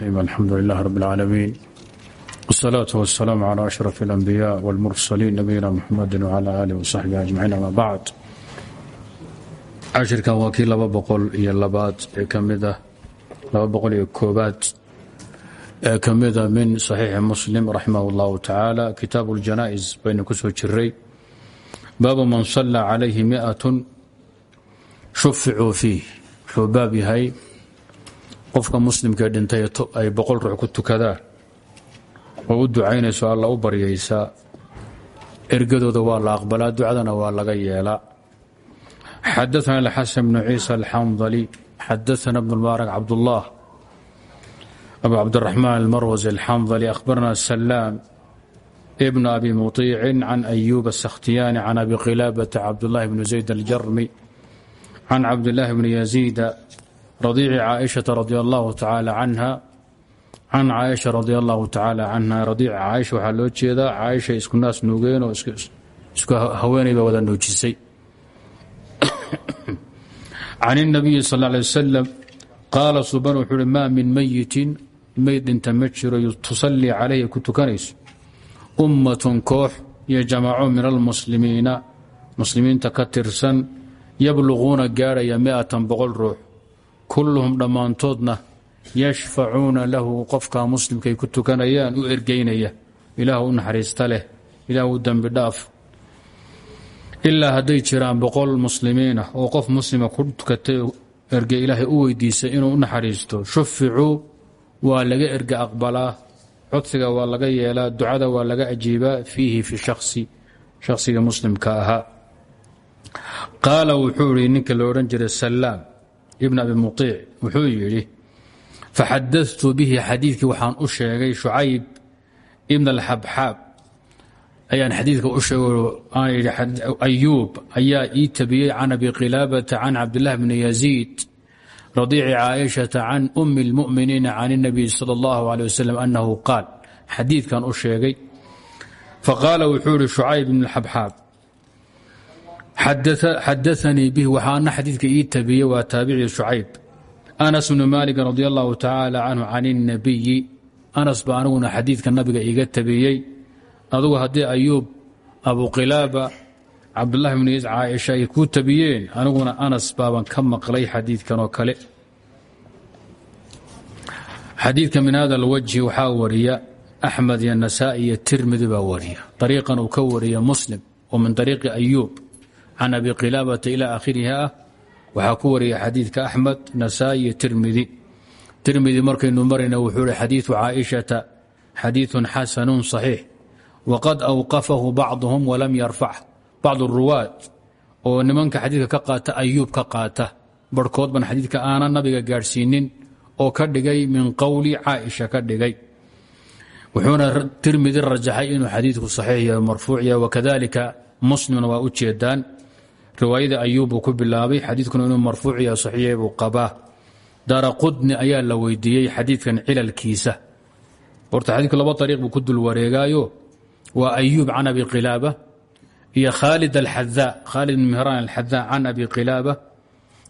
الرحيم الحمد لله رب العالمين والصلاة والسلام على أشرف الأنبياء والمرسلين نبينا محمد وعلى آله وصحبه أجمعين أما بعد cashirkan waa kii laba boqol iyo labaad ee kamida laba boqol iyo koobaad ee ka mida min saxiixi muslim raximah اllahu tacaala kitaabu اljanaaئis baynu ku soo jiray baabu man sala calayhi miatun shuficuu fiih wuxuu baab yahay qofka muslimka dhintay ay boqol ruux ku tukadaan oo u ducaynayso alla u baryaysaa ergadooda waa la aqbalaa ducadana waa laga yeelaa. Xadaana alxasan bnu ciisa alxandali xadaana bnu lmubaarak cabdullah abu cabdiraxmaan almarwasi alxandali ahbarna salaam ibna abi muطiicin can ayuub asakhtiyaani can abi khilaabata cabdullahi bni zayd aljarmi can cabdillaahi bni yaziida radiici caaishata radi allahu tacaala canha can caaisha radi allahu tacaala canha radiici caaisha waxaa loo jeedaa caaisha isku naas nuugeen oo isku haweenayba wada nuujisay can اnabiyi sal ly wasalam qaala suban wuxuu uhi maa min mayitin mayd dhinta ma jiro tusallii calayhi ku tukanayso ummatun koox iyo jamaco min almuslimiina muslimiinta ka tirsan yabluquuna gaarhaya miatan boqol ruux kulluhum dhammaantoodna yashfacuuna lahu qofka muslimkay ku tukanayaan u ergeynaya ilaah u naxariista leh ilaah u dhaaf. Ilaa hadday jiraan boqol muslimiinah oo qof muslima ku tukatay erge ilaahay u weydiisay inuu u naxariisto shuficuu waa laga erge aqbalaa codsiga waa laga yeelaa ducada waa laga ajiibaa fiihi fi shaksi shakhsiga muslimka ahaa. Qaala wuxuu ihi ninka lo odhan jiray salaam ibn abi muiic wuxuu yidhi faxadatu bihi xadiidkii waxaan u sheegay shucayb ibn alxabxaab ayaan xadiidka u sheegay ayuub ayaa ii tabiyey can abi khilaabata can cabdillahi bni yaziid radiici caaishata can umi اlmuminiina can اnabiy sal اllahu alيه wasalam annahu qaal xadiidkan u sheegay faqaala wuxuu ihi shucayb ibn xabxaab xadaanii bihi waxaana xadiidka ii tabiyey waa taabicii shucayb anas bnu maalik radi allahu tacaala canhu can اnabiyi anas ba aniguna xadiidka nabiga iiga tabiyey adugu haddii ayuub abu khilaaba cabdulahi bn yaid caaisha ay kuu tabiyeen aniguna anas baaban ka maqlay xadiidkan oo kale xadiidka min hada alwajhi waxaa wariya axmed iyo nasaa-i iyo tirmidi baa can abi khilaabata ilaa akhirihi ah waxaa ku wariya xadiidka axmed nasaa-i tirmidi tirmidi markaynu marayna wuxuu hi xadiidu caaishata xadiidun xasanun صaxiix wqad awqafahu bacduhum walam yarfac. Bacd ruwaad oo nimanka xadiidka ka qaata ayuub ka qaata. Barhkood ban xadiidka aanan nabiga gaadhsiinin oo ka dhigay min qowli caaisha ka dhigay. Wuxuuna tirmidi waa u riwaayada ayuub buu ku bilaabay xadiidkuna inuu marfuuc yahay saxiix yahay buu qabaa. Daara qudni ayaa la weydiiyey xadiidkan cilalkiisa. Horta xadiidku laba ariiq buu ku dul wareegaayo. Waa ayuub can abi khilaaba iyo khaalid alxadaa khaalid mihraan alxadaa can abi khilaaba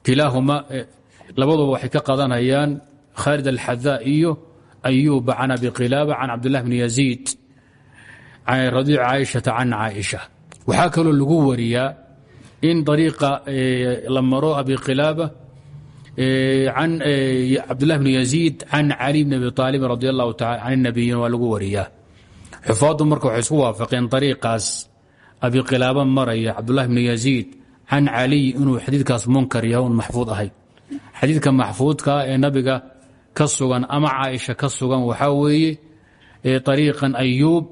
kilaahuma labaduba waxay ka qadanayaan khaalid alxadaa iyo ayuuba can abi khilaaba can cabdillahi bni yaziid radiic caaishata can caaisha. Waxaa kaloo lagu wariyaa in dariiqa la maro abi khilaaba can cabdillahi bni yaziid can cali bn abi aalibin radi allahu taala can nabiyin waa lagu wariyaa xufaaddu marka waxay isku waafaqeen ariiqaas abi khilaaba maraya cabdulahi bni yaziid can caliy inuu xadiidkaas munkar yahay un maxfuud ahayd xadiidka maxfuudkaa ee nabiga ka ama caaisha ka sugan waxaa weeye ariiqan ayuub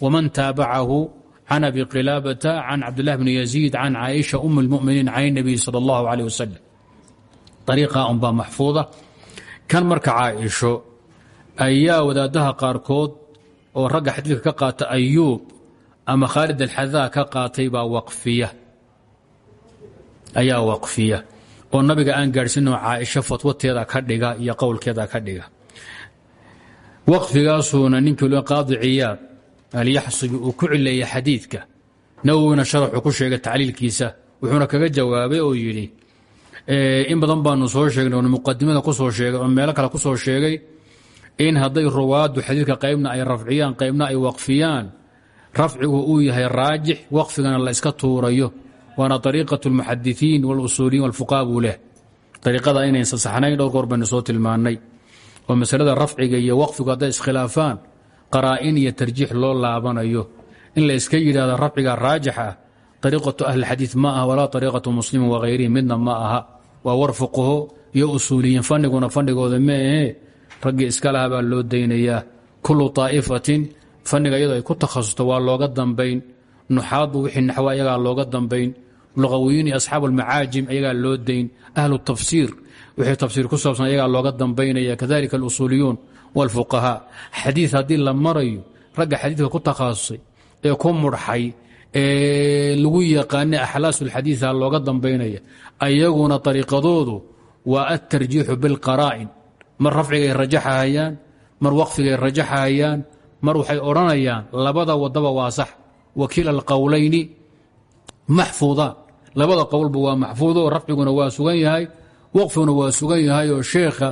waman taabacahu can abi khilaabata can cabdillahi bni yaziid can caaisha um اlmuminiin can nabiy sal اllahu alيh wasalam ariiqaa unbaa maxfuuda kan marka caaisho ayaa wadaadaha qaarkood oo ragga xadiidka ka qaata ayuub ama khaalid alxadaa ka qaatay baa waqfiya ayaa waqfiya oo nabiga aan gaadhsiino caaisho fatwateeda ka dhiga iyo qowlkeeda ka dhiga waqfigaasuuna ninkii lo qaadi ciyaad alyaxsubi uu ku cileeyey xadiidka. Nawowina sharaxuu ku sheegay tacliilkiisa wuxuuna kaga jawaabay oo yidhi in badan baanu soo sheegnay oon ku soo sheegay oon meelo kale ku soo sheegay in hadday ruwaaddu xadiidka qaybna ay rafciyaan qaybna ay waqfiyaan rafcigu uu yahay raajix waqfigana la iska tuurayo. Waana ariiqat lmuxadisiin walusuuliyiin walfuqaa buu leh. Ariiqada inaysan saxnayn dhowr goor baynu soo tilmaannay. Oo masalada rafciga iyo waqfigu hadday iskhilaafaan qaraa'in iyo tarjiix loo laabanayo. In la iska yidhahdo rafciga raajix ah ariiqatu ahlixadiid ma aha walaa ariiqatu muslimin wahayrihi midna ma aha. Waa war fuqaho iyo usuuliyiin faniguna fandhigooda ma ahee raggii iska laha loo daynayaa. Kullu طaa'ifatin fanniga ay ku takhasusto waa looga dambayn. Nuxaadbu wixii naxwa ayagaa looga dambayn. Luqawiyiin iyo asxaabu almacaajim loo dayn. Ahlu tafsiir wixii tafsiir ku saabsan ayagaa looga dambaynaya. Kadalika alusuuliyuun wاlfuqahaa xadiid haddii la marayo ragga xadiidka ku takhasusay ee ku murxay ee lagu yaqaana axlaasulxadiida looga dambaynaya ayaguna ariiqadoodu waa altarjiixu bilqaraa'in. Mar rafcigay rajaxahayaan mar waqfigay rajaxahayaan mar waxay odhanayaan labada wadaba waa sax. Wakiila alqowlayni maxfuudaan labada qowlba waa maxfuudo rafciguna waa sugan yahay waqfiguna waa sugan yahay oo sheekha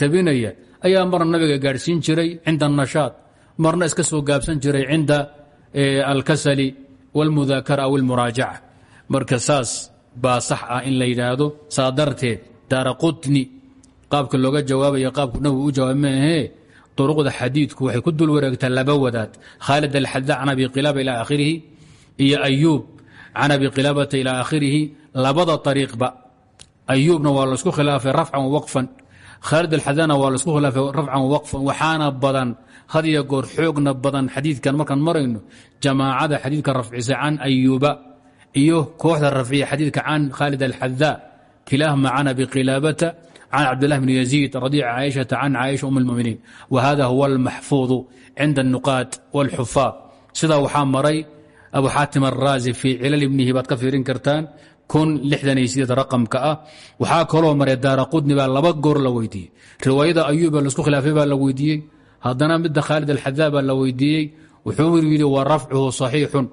tabinaya ayaa marna nabiga gaadhsiin jiray cinda anashaad marna iska soo gaabsan jiray cinda alkasali wاlmudaakara aw اlmuraajaca marka saas baa sax ah in la yidhaahdo saa darteed daara qutni qaabka looga jawaabaya qaabku nabigu u jawaab maahee duruqda xadiidku waxay ku dul wareegtaa laba wadaad khaalid alxada can abi qilaaba ilaa akhirihi iyo ayuub can abi qilaabata ilaa akhirihi labada ariiqba ayuubna waa la isku khilaafay rafcan wawaqfan khaalid alxadana waa laisku khilaafay rafcan waqfan waxaana badan had iyo goor xoogna badan xadiidkan markaan marayno jamaacada xadiidka rafcisa can ayuuba iyo kooxda rafciya xadiidka can khaalid alxada kilaahuma can abi qilaabata can cabdالlah bn يزيid radiic caaishaةa can caaisha um اlmuminiin whada huwa اlmaxfuuظu cinda الnuqaad wاlxufaad sidaa waxaa maray abu xaatim الraazi fii cilal ibnihi baad ka fiirin kartaan raqamka ah. Waxaa kaloo maray daara baa laba goor la weydiiyey. Riwaayada ayuuba la isku khilaafay baa la weydiiyey. Haddana midda khaalid alxadaa baa la weydiiyey. Wuxuu yidhi wa rafcuhu صaxiixun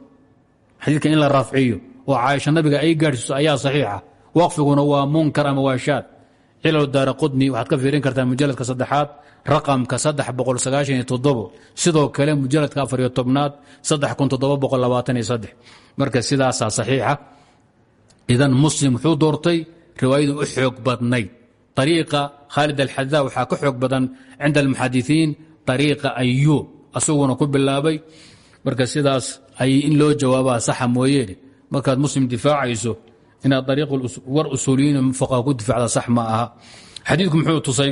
xadiidka in la rafciyo oo caaisha nabiga ay gaadhsiiso ayaa صaxiixa waqfiguna waa munkar ama waa shaad. Cilal daara waxaad ka fiirin kartaa mujaladka saddexaad raqamka saddex boqol sagaashan iyo toddobo. Sidoo kale mujaladka afar iyo tobnaad saddex kun toddoba boqol labaatan iyo saddex. Marka sidaasaa saxiixa idan muslim wuxuu doortay riwaayadu u xoog badnayd. Ariiqa khaalid alxadaa waxaa ka xoog badan cinda almuxadisiin ariiqa ayuub asaguna ku bilaabay. Marka sidaas ay in loo jawaabaa saxa mooyeene markaad muslim difaacayso inaad war usuuliyiin fuqaha ku difacda sax ma aha. Xadiidku muxuu tusay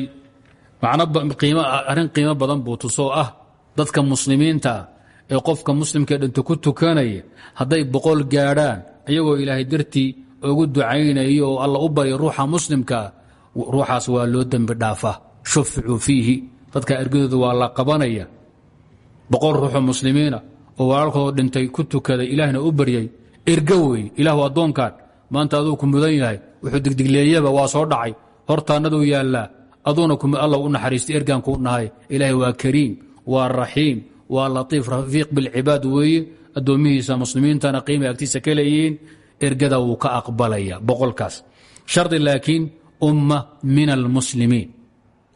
arrin qiimo badan buu tusoo ah. Dadka muslimiinta ee qofka muslimkae dhinto ku tukanaya hadday boqol gaadhaan iyagoo ilaahay dartii ugu ducaynayo oo alla u barya ruuxa muslimkaa ruuxaas waa loo dembi dhaafaa shuficuu fiihi. Dadka ergadooda waa la qabanaya. Boqol ruuxoo muslimiina oo walaalkoodoo dhintay ku tukaday ilaahna u baryay. Erga wey ilaahu addoonkaan maanta aduu ku mudan yahay. Wuxuu digdigleeyaba waa soo dhacay. Hortaannaduu yaallaa aduuna alla u naxariistay ergaan kuu nahay. Ilaahay waa kariim waa raxiim waa latiif rafiiq bilcibaad weeye addoommihiisa muslimiintana qiimay agtiisa ka leeyihiin ergada wuu ka aqbalaya boqolkaas. Shardi laakiin umma min almuslimiin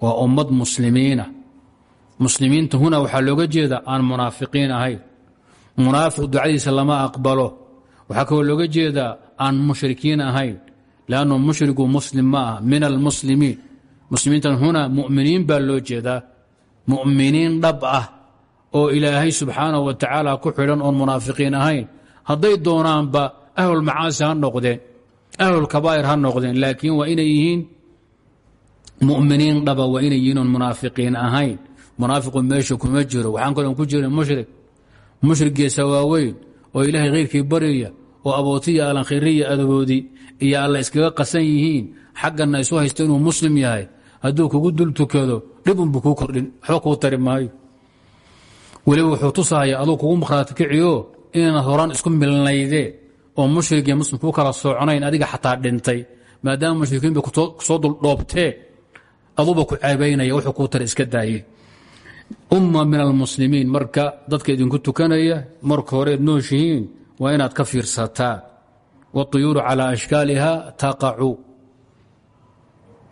waa ummad muslimiina. Muslimiinta huna waxaa looga jeeda aan munaafiqiin ahayn. Munaafiq ducadiisa lama aqbalo. Waxaa kaloo looga jeedaa aan mushrikiin ahayn. Lannu mushrigu muslim ma ah min almuslimiin muslimiintan huna muminiin baa loo jeedaa. Muminiin dhab ah oo ilaahay subxaanahu wa tacaala ku xidhan oon munaafiqiin ahayn. Hadday doonaanba ahlulmacaasi ha noqdeen ahlulkabaa'ir ha noqdeen laakiin waa inay muminiin dhaba waa inay munaafiqiin ahayn. Munaafiqu meesha kuma jiro waxaan kaloon ku jirin mushrik. Mushrigiisa waaweyn oo ilaahay khayrkii baryaya oo abootiya alankhiriya adaboodi iyo alla iskaga qasan yihiin xaggana isu haysto inuu muslim yahay. Hadduu kugu dul tukado dhibunbu kuu kordhin waxba kuu maayo weliba wuxuu tusahaya aduu kugu makhraati kiciyo inaad horaan isku milnaydeen oo mushrig iyo muslim kuu kala sooconayn adiga xataa dhintay maadaama mushrikiinba ku soo duldhoobtee aduuba ku ceebaynaya wuxuu kuu tari iska daaye. Umma min almuslimiin marka dadka idinku tukanaya marka horeed nooshihiin waa inaad ka fiirsataan waطuyuuru calى ashkaaliha taqacu.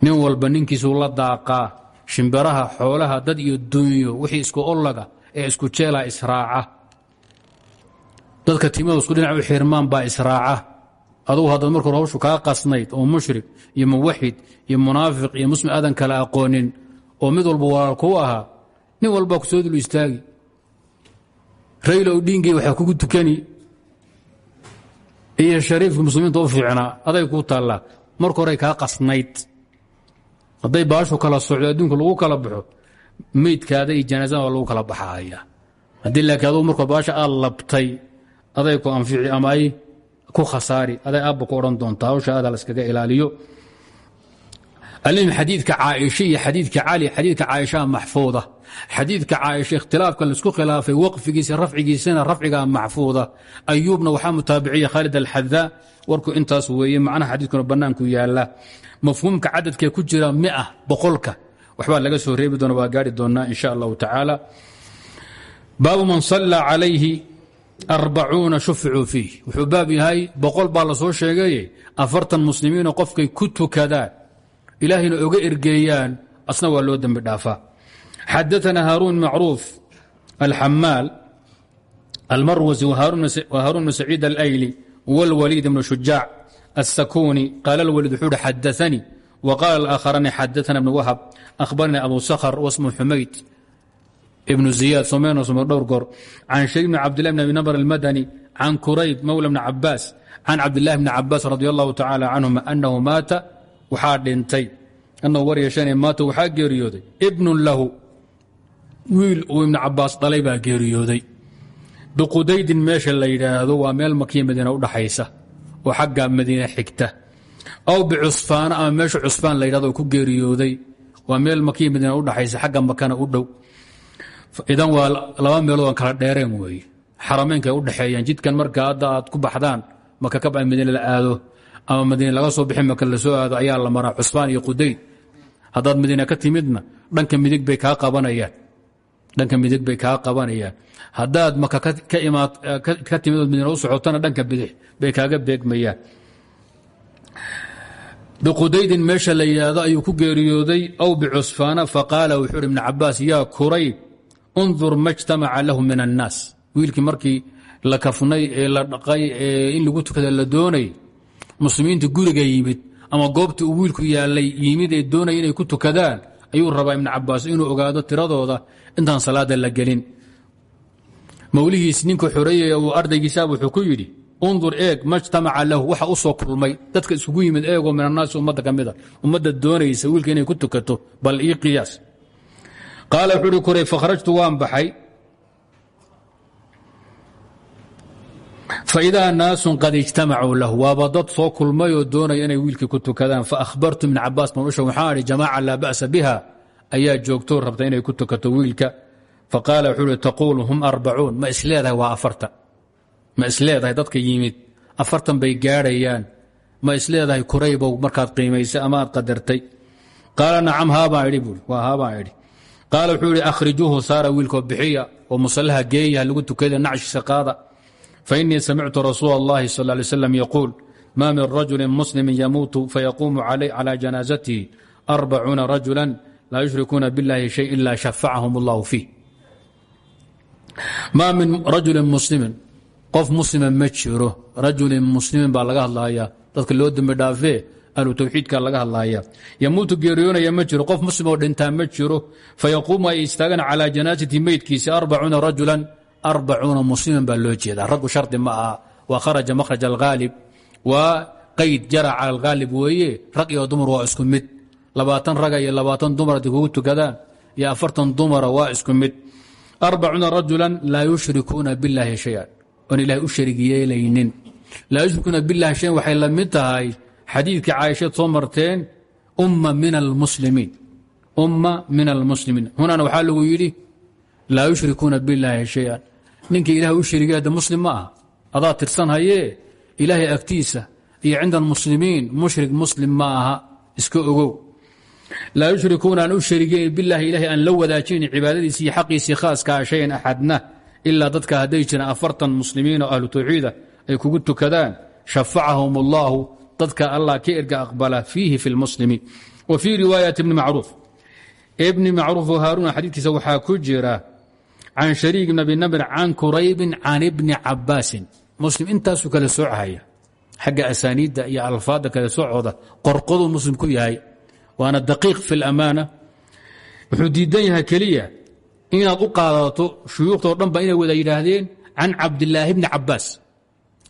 Nin walba ninkiisuu la daaqaa shimbiraha xoolaha dad iyo dunyo wixii isku ollaga ee isku jeela israaca. Dadka timadu isku dhinac u xirmaan baa israaca. Adugu haddaad marka hore hawshu kaa qasnayd oo mushrik iyo muwaxid iyo munaafiq iyo muslim aadan kala aqoonin oo mid walba walaal kuu ahaa nin walbaa ku soo dul istaagi. Raylow dhiingey waxaa kugu tukani. Iyo shariifka muslimiinta u fiicnaa aday kuu taallaa marka horey kaa qasnayd. Hadday baashu kala socdo adduunka lagu kala baxo meydkaada iyo janaasada waa lagu kala baxaaya. Haddii laakiin adugu marka baasha aad labtay aday ku anfici ama ay ku khasaari aday aabba ku odhan doontaa hawsha aada la iskaga ilaaliyo. Alm xadiidka caaisha iyo xadiidka cali xadiidka caaishaa maxfuuda. Xadiidka caaisha ikhtilaafka la isku khilaafay waqfigiisa rafcigiisana rafcigaa maxfuuda. Ayuubna waxaa mutaabiciya khaalid alxadaa warku intaas weeye macnaha xadiidkuna bannaanku yaalla mafhuumka cadadkee ku jira mia boqolka waxbaa laga soo reebi doona waa gaari doonaa in sha allahu tacaala baabu man sallaa calayhi arbacuuna shuficuu fiih wuxuu baab yahay boqol baa la soo sheegaye afartan muslimiinoo qofkay ku tukadaan ilaahayna oga ergeeyaan asna waa loo dembi dhaafaa xadaثna haaruun macruuf alxamaal almarwasi whaaruun bn saciid alayli wاlwaliid bn shujaac الsakuni qaal اlwaliid wuxuu uhi xadaثanii wqaala اlآakharani xadaثna bn wahab akhbarnii abu sakhr wasmu xumayd ibnu ziyaad someyno some dhowr goor can shayd bn cabdilah bn abi nabr almadani can kurayb mowla bni cabaas can cabdilahi bni cabaas radi allahu tacala canhuma anahu maata waxaa dhintay annahu war yeeshane maata waxaa geeriyooday ibnun lahu wiil uu ibnu cabaas dhalay baa geeriyooday biqudaydin meesha la yidhaahdo waa meel makiya madiina udhaxaysa oo xagga madiina xigta aw bicusfaana ama meesha cusfaan la oo ku geeriyooday. Waa meel makiya madiina udhaxaysa xagga makana u dhow. Idan waa laba meelood aan kala dheereen weeye xarameynka ay udhexeeyaan jidkan marka aad ku baxdaan maka kaba madiina la aado ama madiine laga soo bixi maka la soo aado ayaa la maraa cusbaan iyo qudayd. Haddaad madiine ka timidna dhanka midig bay kaa qabanayaan. Dhanka midig bay kaa qabanayaan. Haddaad maka ka timid madiine u socotona dhanka bidix bay kaaga beegmayaan biqudaydin meesha la yidhaahdo ayuu ku geeriyooday aw bicusfaana faqaala wuxuu uhi ibn cabaas yaa kurayb undur ma jtamaca lahu min annaas. Wiilkii markii la kafnay ee la dhaqay ee in lagu tukada la doonay muslimiinta guriga yimid ama goobta uu wiilku yaalay yimid ee doonaya inay ku tukadaan ayuu rabaa ibn cabaas inuu ogaado tiradooda intaan salaada la gelin. Mawlihiis ninka xoreeyaya uu ardaygiisaab wuxuu ku yidhi undur eeg majtamaca lahu waxa u soo kulmay. Dadka iskugu yimid eegoo min annaasi ummadda ka mida. Ummadda doonaysa wiilka inay ku tukato bal ii qiyaas. Qaala wuxuu uhi kuray fakhrajtu waan baxay. Faidaa naasun qad ijtamacuu lahu. Waaba dad soo kulmay oo doonaya inay wiilkii ku tukadaan. Faahbartu ibn cabaas mausha waxaan idhi jamaaca laa ba'sa biha. Ayaa joogto rabta inay ku tukato wiilka. Faqaala wuxuu uhi taquulu hum arbacuun ma isleedahay waa afartan ma isleedahay dadka yimid? Afartan bay gaadhayaan. Ma isleedahay kuraybow markaad qiimaysay ama aad qadartay? Qaala nacam haabaan idhi buui waa haabaan qaala wuxuu idhi akhrijuuhu saara bixiya oo musallaha geeyaha lagu tukada nacshiisa qaada fa innii samictu rasuula allahi sal lay slam yaquul min rajulin muslimin yamuutu fayaquumu calaa janaasatihi arbacuuna rajulan laa yushrikuuna billahi shay ila shafacahum allahu fiih min rajulin muslimin qof muslima ma jiro. Rajulin muslimin baa laga hadlaya dadka loo dembi dhaafee ahlu tawxiidka laga hadlaya yamuutu geeriyoonaya ma jiro. Qof muslim oo dhintaa ma jiro. Fayaquumu ay istaagaan calaa janaasati meydkiisa arbacuuna rajulan. Arbacuuna musliman baa loo jeedaa. Raggu shardi ma aha. Waa kharaja makhraj alghaalib waa qayd jara cala alghaalib weeye. Rag dumar waa isku mid. Labaatan raga iyo labaatan dumar hadday kugu tukadaan iyo afartan dumara waa isku mid. Arbacuuna rajulan laa yushrikuuna billaahi shayan oon ilahay u sharig yeelaynin. Laa billahi shayan waxay la mid tahay xadiidkii caaishaed soo marteen umma min almuslimiin umma min almuslimiin hunana waxaa lagu yidhi laa yushrikuuna billaahi shayan. Ninkii ilahay u sharigay hadda muslim ma aha. Adaa tirsan hayee ilaahay agtiisa iyo cinda almuslimiin mushrik muslim ma aha. Iska ogow. Laa yushrikuuna aan u sharigeyn bilaahi ilahay aan la wadaajinayn cibaadadiisi iyo xaqiisii khaaskaa shayan axadna ilaa dadka hadday jiraan afartan muslimiin oo ahlu tawxiida ay kugu tukadaan shafacahum allahu dadka allah ka erga aqbala fiihi fi lmuslimi wa fii riwaayati bni macruuf. Ibni macruuf haaruna xadiidkiisa waxaa ku jira can shariik bn abi namr can kuraybin can ibni muslim intaasuu kale soocahaya xagga asaaniidda iyo alfaadda kale soocooda qorqoduu muslim ku yahay waana daqiiq fi lamaana wuxuu diidan yahay inaad u qaadato shuyuuktoo dhan ba inay wada yidhaahdeen can cabdilaahi bni cabaas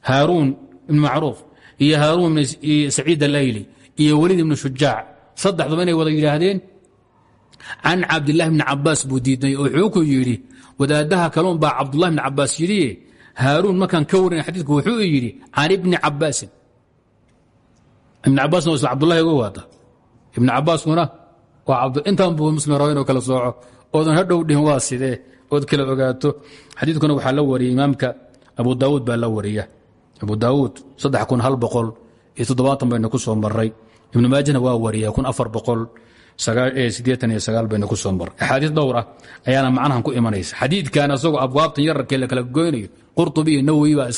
haaruun ibn macruuf iyo haaruun saciid alayli iyo weliid ibnu shujaac. Saddexduba inay wada yidhaahdeen can cabdilahi bni cabaas buu diidnay oo wuxuu ku yidhi wadaadaha kaloon baa cabdulahi bni cabaas yidhi haaruun markaan ka warin xadiidku wuxuu yidhi can ibni cabaasin ibn cabaasna waa isla cabdulahi uga waata ibn cabaaskuna intaan buu muslim raba inuu kala sooco oodan hadhow dhihin waa sidee? Ood kala ogaato? Xadiidkuna waxaa la wariyay imaamka abu daawuud baa la wariya abu daawuud saddex kun hal boqol iyo toddobaatan bayna ku soo maray ibnu maajana waa wariya kun afar boqol sideetan iyo sagaal bayna ku soo maray axaadiis dhowr ah ayaana macnahan ku imanaysa. Xadiidkan asagoo abwaabtan yararkee la kala goynayo qurtubi iyo nawowi baa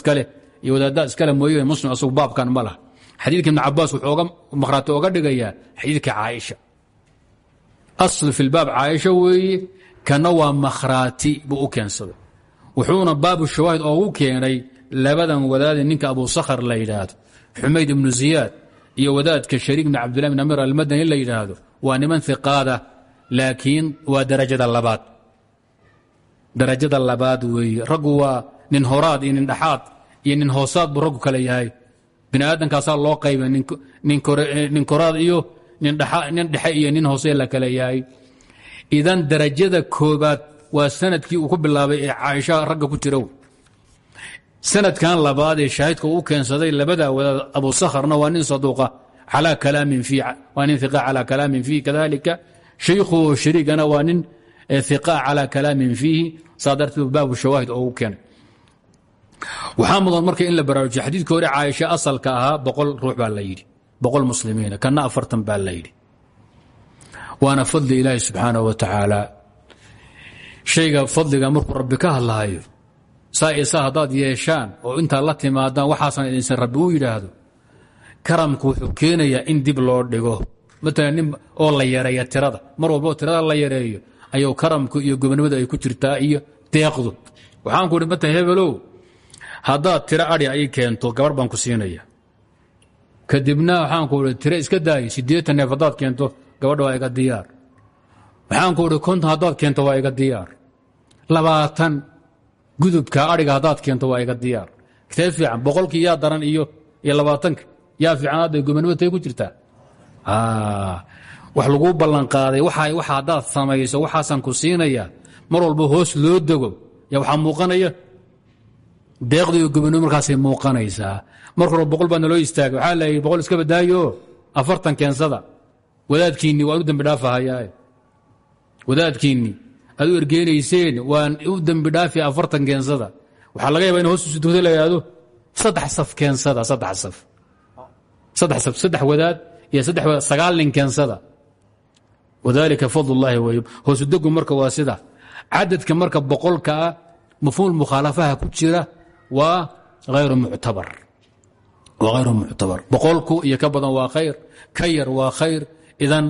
iyo wadaaddaa iskale mooye muslim asagu baabkan ma laha. Xadiidka ibn cabaas wuxuu oga makhraati oga dhigayaa xadiidka caaisha asl fi lbaab caaisha weeye kana waa makhraati buu u keensaday. Wuxuuna baabu shawaahid oogu keenay labadan wadaade ninka abu sakhar la yidhaahdo. Xumayd ibnu ziyaad iyo wadaadka shariik bn cabdillahi bn amir almadani la yidhaahdo. Waa niman hiqaada laakiin waa darajada labaad. Darajada labaad weeye. Raggu waa nin horaad iyo nin dhaxaad iyo nin hoosaad buu raggu kale yahay. Bini aadamkaasaa loo qayba nin koraad iyo nin dhexe iyo nin hoose la kale yahay. Idan darajada koobaad waa sannadkii uu ku bilaabay ee caaisha ragga ku jira sanadkan labaad ee shaahidka uu keensaday labada wadaad abu sakharna waa nin saduuqa calaa kalaamin fii waa nin iqa calaa kalaamin fiihi kadalika shaykhu shariigana waa nin iqa calaa kalaamin fiihi saa darteed baabu shawaahid oo u keenay. Waxaa mudan marka in la baraarujiya xadiidkii hore caaisha asalka ahaa boqol ruux baa la yidhi boqol muslimiina kana afartan baa la yidhi. Waana fadli ilaahi subxaanah wa tacaala. Shayga fadliga markuu rabbi ka hadlahayo saa haddaad yeeshaan oo intaad la timaadaan waxaasan idinsan rabbi u yidhaahdo karamku wuxuu keenayaa in dib loo dhigo. Maalan nin oo la yareeya tirada mar walboo tirada la yareeyo ayuu karamku iyo gobonimadu ay ku jirtaa iyo deeqdu. Waxaan ku matalan hebelow haddaad tiro adhi ay keento gabarh baan ku siinaya kadibna waxaan ku ihi tiro iska daayo siddeetan neef haddaad keento gabadha waa iga diyaar. Waxaan ku ihi konton haddaad keento waa iga diyaar. Labaatan gudubka adhiga haddaad keento waa iga diyaar. Kitee fiican boqolkii yaa daran iyo labaatanka. Yaa fiican hadda gobonimada tay ku jirtaa. Wax laguu ballanqaaday waxa haddaad samayso waxaasaan ku siinaya. Mar walba hoos loo dego. Ya waxaa muuqanaya? Deeqda iyo gobonimo markaasay muuqanaysaa mar horba boqol baa naloo istaagay waxaa la yidhi boqol iska badaayo afartan keensada. Wadaadkiinni waan u dembi dhaafahayaae wadaadkiinni aad waan u dembi afartan keensada. Waxaa laga yaba in hoos usutugta la yidhahdo saddex saf keensada saddex saf. Saddex saf saddex wadaad iyo saddex sagaal nin keensada. Wadalika fadl ullahi wey hoosudegu marka waa sida. Cadadka marka boqolka ah mafhuum mukhaalafaha ku jira waa hayru muctabar hayru muctabar boqolku iyo ka badan waa khayr ka yar waa khayr idan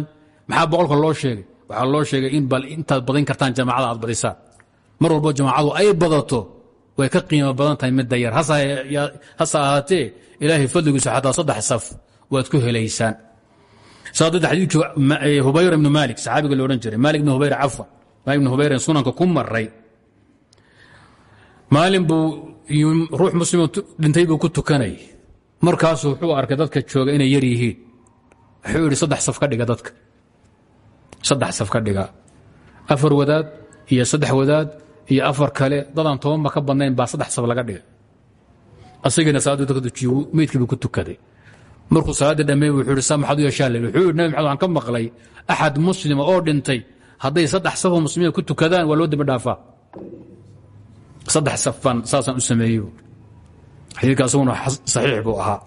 maxaa boqolka loo sheegay waxaa loo sheegay in bal intaad badin kartaan jamaacada aad badisaan mar walbo jamaacadu ay badato way ka qiimo badan tahay midda yar hase ahaatee ilaahay fadligiisu xataa saddex saf waad ku helaysaan saa dadda xadiidkii hubayr ibnu maalik saxaabiga lo odhan jiray maalik ibnu hubayr cafwan maalik ibnu hubayr sunanka ku maray maalin buu ruux muslimo dhintay markaasuu wuxuu arkay dadka jooga inay yar yihiin. Wuxuu yidhi saddex saf ka dhiga dadka. Saddex saf ka dhiga. Afar wadaad iyo saddex wadaad iyo afar kale dadaan tobanba ka badnayn baa saddex saf laga dhigay. Asagiina salaaduu dadka tujiye meydkii buu ku tukaday. Markuu salaaddii dhameey wuxuu yidhi saa maxaad u wuxuu nabi maxamed waxaan ka maqlay axad muslima oo dhintay. Hadday saddex safoo muslimiina ku tukadaan waa loo dembi saddex safan saasaan u sameeyey xadiidka asaguna buu ahaa.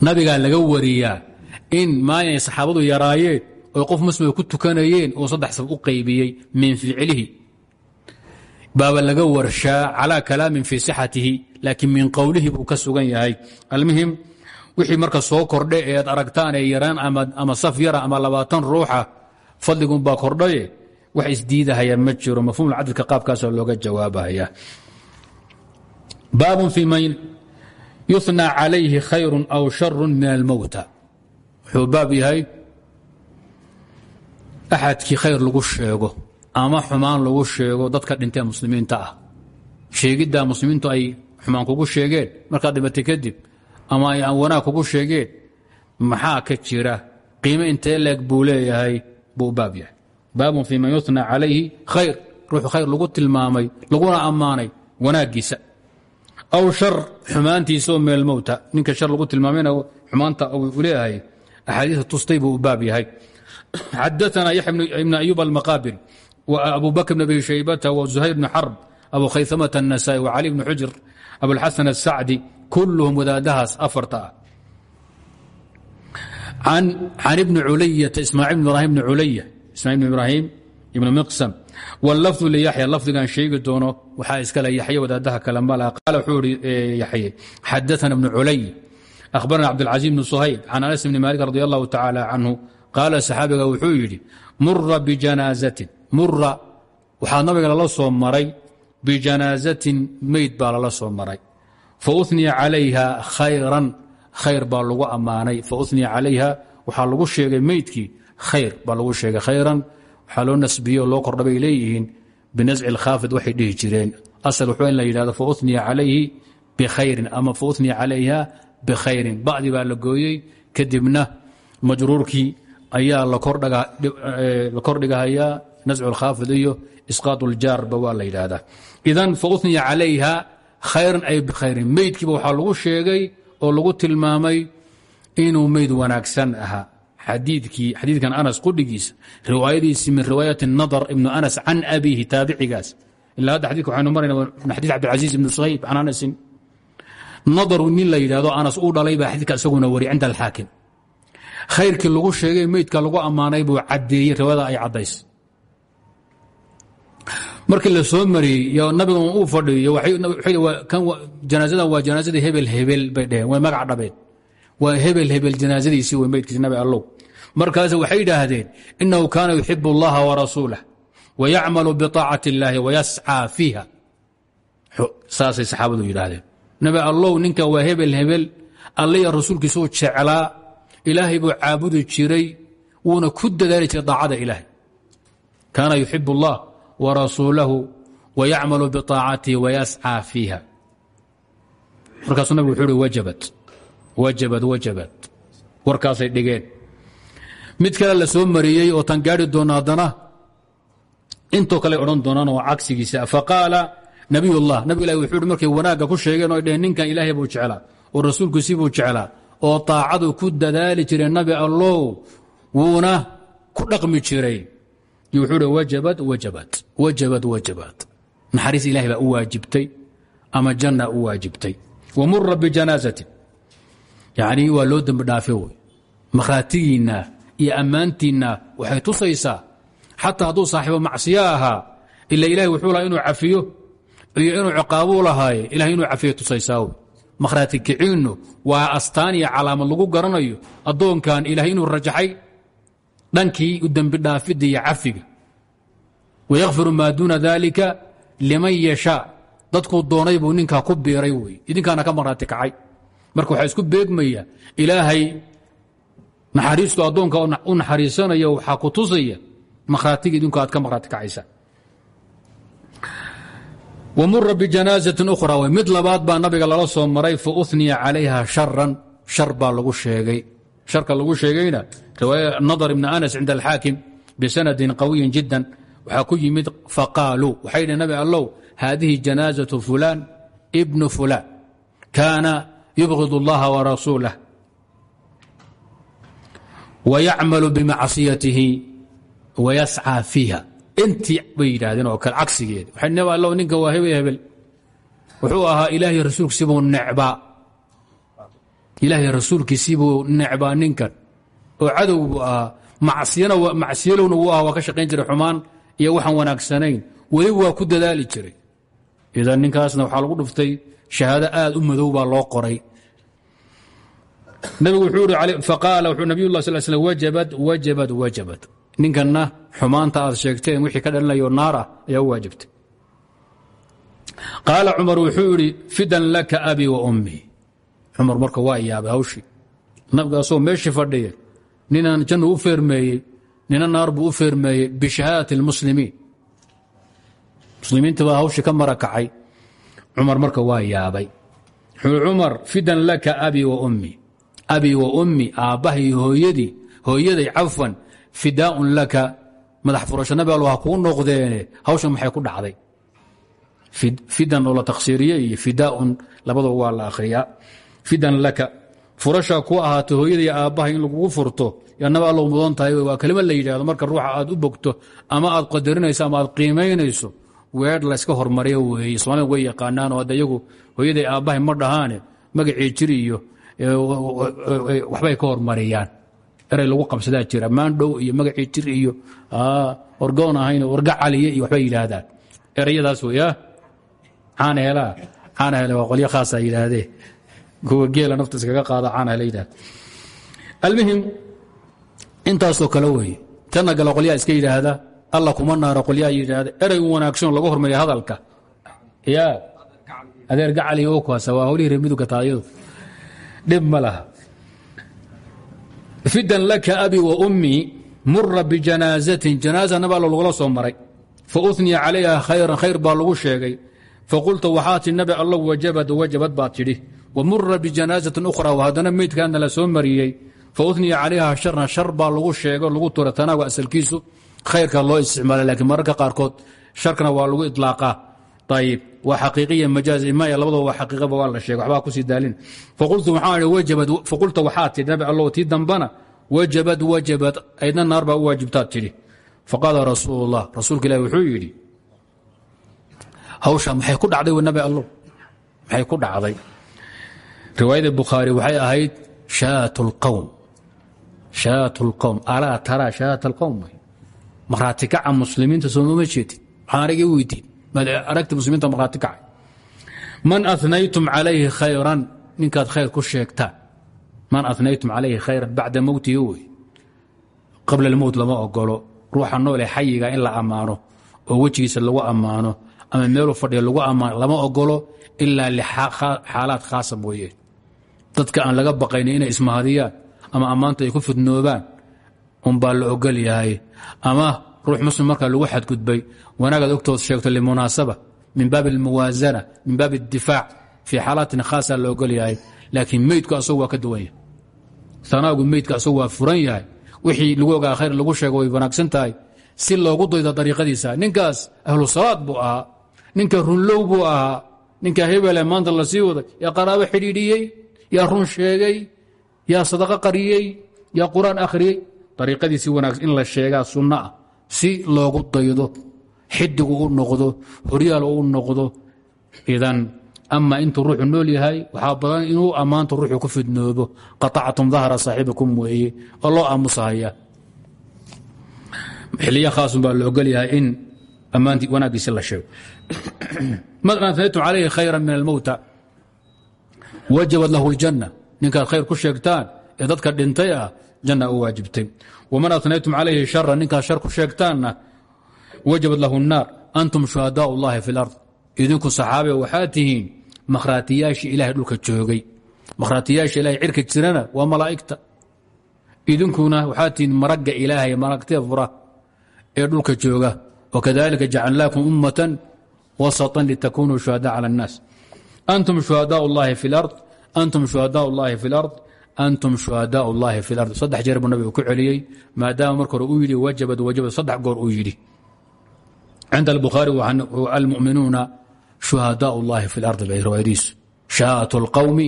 Nabigaa laga wariyaa in maalin ay saxaabadu yaraayeen oy qof muslima ku tukanayeen uu saddex saf u qaybiyey min ficlihi. Baaba laga warshaa calaa kalaamin fii sixatihi laakiin min qowlihi buu ka sugan yahay. Almuhim wixii marka soo kordhe ee aragtaan ee yaraan ama saf yara ama labaatan ruuxa fadligunbaa kordhaye wax isdiidahaya ma jiro. Mafhum cadadka qaabkaasoo looga jawaabahaya baabun fii man yunaa calayhi khayru aw sharu min almowta wuxuu baab yahay axadkii khayr lagu sheego ama xumaan lagu sheego dadka dhintee muslimiinta ah. Sheegiddaa muslimiintu ay xumaan kugu sheegeen markaad dhibatay kadib ama ay wanaag kugu sheegeen maxaa ka jira? Qiime intee leeg buu leeyahay buu baab yahay. Baabun fii man yunaa calayhi khayr ruuxu khayr lagu tilmaamay laguna ammaanay wanaaggiisa aw shar xumaantiisa oo min almowta ninka shar lagu tilmaamayna xumaanta uu leeyahay axaadiista tustay buu baab yahay xadaana yaxya ibn ayub almaqaabiri وأbu bkr بن أbي شhaybة وزhayر بن xرب أbu khayثmة النسائي وعلي بن xujر أبوالxaسن السacدي kulهm wadaadahaas afarta ah can ibn culayة ismاعيل بن ibrahim بن culya ismاعيل بن ibrahim ibn mqsم wlafdu liyaxya lafdigan sheegi doono waxaa iskale yaxye wadaadaha kale mala qaala wuxuu ihi yaxye xadaana bnu culay ahbarana cabdilcaziz bnu suhayb can anas bni maalik radi allahu tacaala canhu qaala saxaabiga wuxuu yidhi mura bijanaazatin mura waxaa nabiga lala soo maray bijanaazatin meyd baa lala soo maray fauniya calayha khayran khayr baa lagu ammaanay fauniya calayha waxaa lagu sheegay meydkii khayr baa lagu sheegay khayran waxaa loo nasbiyey oo loo kordhabay leeyihiin binasci lkhaafid waxay dhihi jireen asal wuxuu in la yidhahdo fa uniya calayhi bikhayrin ama fa uniya calayha bikhayrin ba'di baa la gooyey kadibna majruurkii ayaa la kordhigahayaa nascu lkhaafid iyo isqaat ljaarba waa la yidhaahdaa. Idan fa uniya calayha khayran ay bikhayrin meydkiiba waxaa lagu sheegay oo lagu tilmaamay inuu meyd wanaagsan ahaa xadiikii xadiidkan anas qudhigiisa riwaayadiisii min riwaayati nadar ibnu anas can abiihi taabicigaas. Ilaa hadda xadika waxaynu marayna min xadiid cabdilcaziiz ibnu suhayb can anasin. Nadaru nin la yidhahdo anas uu dhalay baa xadiidka isaguna wari cinda alxaakim khayrkii lagu sheegay meydka lagu ammaanay buu caddeeyey riwaayada ay caddays. Markii la soo mariyey nabiga uu fadhiyo janaazadan waa janaazadii hebel hebel bay dheheen way magac dhabeen waa hebel hebel janaazadiisii way meydkiisi nabi allow markaas waxay yidhaahdeen inahu kaana yuxib اllaha warasuulah wayacmalu biطaacati اllaahi wayascaa fiiha saasay saxaabadu yidhaahdeen nabi allow ninka waa hebel hebel alliya rasuulkiisuu jeclaa ilaahay buu caabudi jiray wuuna ku dadaali jiray daacada ilaahay kaana yuxib اllah warasuulahu wayacmalu biطaacatihi wayascaa fiiha markaasuu nabig wuxuu uhi wajabat wajabad wajabad. Warkaasay dhigeen. Mid kale la soo mariyey oo tan gaari doona haddana intoo kale odhan doonaan oo cagsigiisa faqaala nabiy اllah nabig wuxuu markay wanaagga ku sheegeen o dheheen ninkan ilaahay buu jeclaa oo rasuulkiisii buu jeclaa oo taacadu ku dadaali jiray nabi allow wuuna ku dhaqmi jiray. Wuxuu hi wajabad wajabad wajabad naxariis ilahay baa waajibtay ama janna u waajibtay. Wamura bijanaazatin yacni waa loo dembi dhaafe wey makhaatigiinna iyo ammaantiinna waxay tusaysaa xataa hadduu saaxiibo macsiyo ahaa ila ilahay wuxuu lahaa inuu cafiyo iyo inuu ciqaabuu lahaaye ilahay inuu cafiyo tusaysaa wey makhraati kiciinnu waa astaan iyo calaamad lagu garanayo addoonkan ilahay inuu rajaxay dhankii u dembi dhaafidda iyo cafiga. Wayakfiru maa duuna dalika liman yashaa. Dadkuu doonay buu ninkaa ku biiray wey idinkaana ka marhaati kacay marka waxaa isku beegmaya ilaahay naxariistu addoonka u naxariisanaya waxaa ku tusaya makhraatiga idinku aad ka marhaati kacaysa. Wamura bijanaazatin ukhra w mid labaad baa nabiga lala soo maray fa uniya calayha sharan shar lagu sheegay. Sharka lagu sheegayna riwaaya nadar ibn anas cinda alxaakim bisanadin qawiyin jiddan waxaa ku yimid faqaaluu waxay dhhi nabi allow haadihi janaazatu fulaan ibnu fulaan kaana yubgid اllaha warasuulah wayacmalu bimacsiyatihi wayascaa fiiha. Intii bay yidhaahdeen oo kale cagsigeed. Waxay nabi allow ninka waa hebel hebel. Wuxuu ahaa ilaahay rasuulkiisibuu necbaa ilaahay rasuulkiisibuu necbaa ninkan oo cadow buu ahaa. Macsiyalowna wuu aha waa ka shaqayn jiray xumaan iyo waxaan wanaagsanayn. Weli waa ku dadaali jiray idan ninkaasna waxaa lagu dhuftay shahaado aad u madow baa loo qoray. Nabigu wuxuu i faqaala wuxuu nabiy lah sal slm wajabad wajabad wajabad. Ninkanna xumaanta aad sheegteen wixii ka dhalinayo naar ah ayaa u waajibtay. Qaala cumar wuxuu idhi fidan laka abi wa ummii cumar marka waa yaabay hawshii. Nabiga asagoo meeshii fadhiya ninaan jannu u feermeeyey nina naar buu u feermeeyey bishahaadati اlmuslimiin muslimiinta baa hawshii ka mara kacay. Cumar marka waa yaabay. Wuxuu cumar fidan laka abi wa ummii abi wa ummi aabbahay hooyadii hooyaday cafwan fidaaun laka. Madax furasho nabi allo ha kuu noqdeene. Maxay ku dhacday? Fidan oo la fidaaun labadaba waa la akhriyaa. Fidan laka. Furashaa ku ahaatay hooyadai aabbahay in lagugu furto. Yanaba allow mudan tahay waa kelima la yidhahdo marka ruuxa aad u bogto ama aad qadarinayso ama aad qiimaynayso weedh layska hormariyo weeye soomaalida way yaqaanaan oo hadda iyagu hooyaday aabbahay ma dhahaane magacii jiri iyo waxbay ka hormariyaan. Eray lagu qabsadaa jira. Maandhow iyo magacii jir iyo orgoon ahayn orga iyo waxbay yidhaahdaan. Erayadaas weya caana helaa caana hele waa qolyo khaasaa yidhaahdee kuwa geela nafta iskaga qaada caana hele yidhahda almuhim intaasoo kale weeye tanna gala qolyaa iska yidhaahda alla kuma naaro qolyaa yidhaahda erey u wanaagsanoo lagu hormariya hadalka. Ya adeer gacali oo kuhasa waa howlihii reer midugga taayadu. Dhib ma fidan laka abi wa ummii mura bijanaazatin janaaza naba allo lagula soo maray. Fauniya calayha khayran khayr baa lagu sheegay. Faqulta waxaa ti nabi allo wajabad wajabad baad tidhi. Wa mura bijanaazatin ukhra haddana meydkaana la soo mariyey. Fauniya calayha sharan shar baa lagu sheego lagu tura asalkiisu khayrka loo isticmaala lakiin mararka qaarkood sharkana waa lagu ilaaqaa ayib waa xaqiiqiya majaazi maya labadaba waa xaqiiqaba waa la sheega waxbaa ku sii daalin. Faqultu waxaan ihi faqulta waxaa nabi allow tii dambana wajabad wajabad aydna naar baa u waajibtaad tidhi. Faqaala rasuulullah rasuulka wuxuu yidhi hawshaa maxay ku dhacday nabi allow maxay ku dhacday? Riwaayada bukhaari waxay ahayd shaat lqowm shaat lqowm alaa taraa shaat alqowm marhaati kaca muslimiinta soomama jeedid waxaan weydiin maad aragta muslimiinta marhaati man anaytum calayhi khayran ninkaad khayr ku sheegtaan man anaytum calayhi khayran bacda mowtihi wey qabla almowt lama ogolo ruuxa noole xayiga in la ammaano oo wejigiisa lagu ammaano ama meeluu fadhiya lagu ammaano lama ogolo ilaa lixaalaad khaasa mooye dadka aan laga baqaynin inay ismahadiyaan ama ammaanta ay ku fidnoobaan unbaa la ogol yahay. Ama ruux muslim markaa lagu xadgudbay wanaagaad ogtood sheegto limunaasaba min baabi almuwaasana min baabi اdifaac fii xaalaatin khaasa la ogol yahay. Laakiin meydku asagu ka duwan yahay. Sanaagu meydka asagu waa furan yahay. Wixii lagu ogaa khayr lagu sheego way wanaagsan si loogu daydo dariiqadiisa ninkaas ahlu salaad buu ahaa ninka runlow buu ahaa ninka hebele maanta la sii waday yaa qaraabo xidhiidhiyey yaa run sheegay yaa sadaqo qariyey yaa qur'aan akhriyey dariiqadiisi wanaagsan in la sheegaa sunno ah si loogu daydo xidigu u noqdo horyaal u noqdo idan. Ama intuu ruuxu nool yahay waxaa badan inuu ammaanta ruuxu ku fidnoobo. Qaطactum dahra saaxibikum weeye oo loo aamusahaya. Xiliya khaasun baa la ogol yahay in ammaantii wanaaggiisi la sheego. Man anaytum calayhi khayra min almowta wajabad lahu اljanna ninkaad khayr ku sheegtaan ee dadka dhintay ah janna u waajibtay. Waman anaytum calayhi shara ninkaad shar ku sheegtaanna wajabad lahu naar antum shuhadaa ullahi fi lard idinku saxaabe waxaad tihiin makhraatiyaasha ilahay dhulka joogay. Makhraatiyaasha ilahay cirka jirana waa malaa'igta. Idinkuna waxaad maragga ilaahay maragtee fura ee dhulka jooga. Wakadalika jacalnaakum ummatan wasatan litakunuu shuhadaa cala annaas. Antum shuhadaa ullahi fi lard antum shuhadaa ullahi fi lard antum shuhadaء اllahi fi اlard saddex jeer buu nabigu ku celiyey maadaama marka hore uu yidhi wajabad wajabad saddex goor uu yidhi cinda albukhaari almuminuuna shuhadaء اllahi fi اlard bay riwaayadiisu shahaat اlqowmi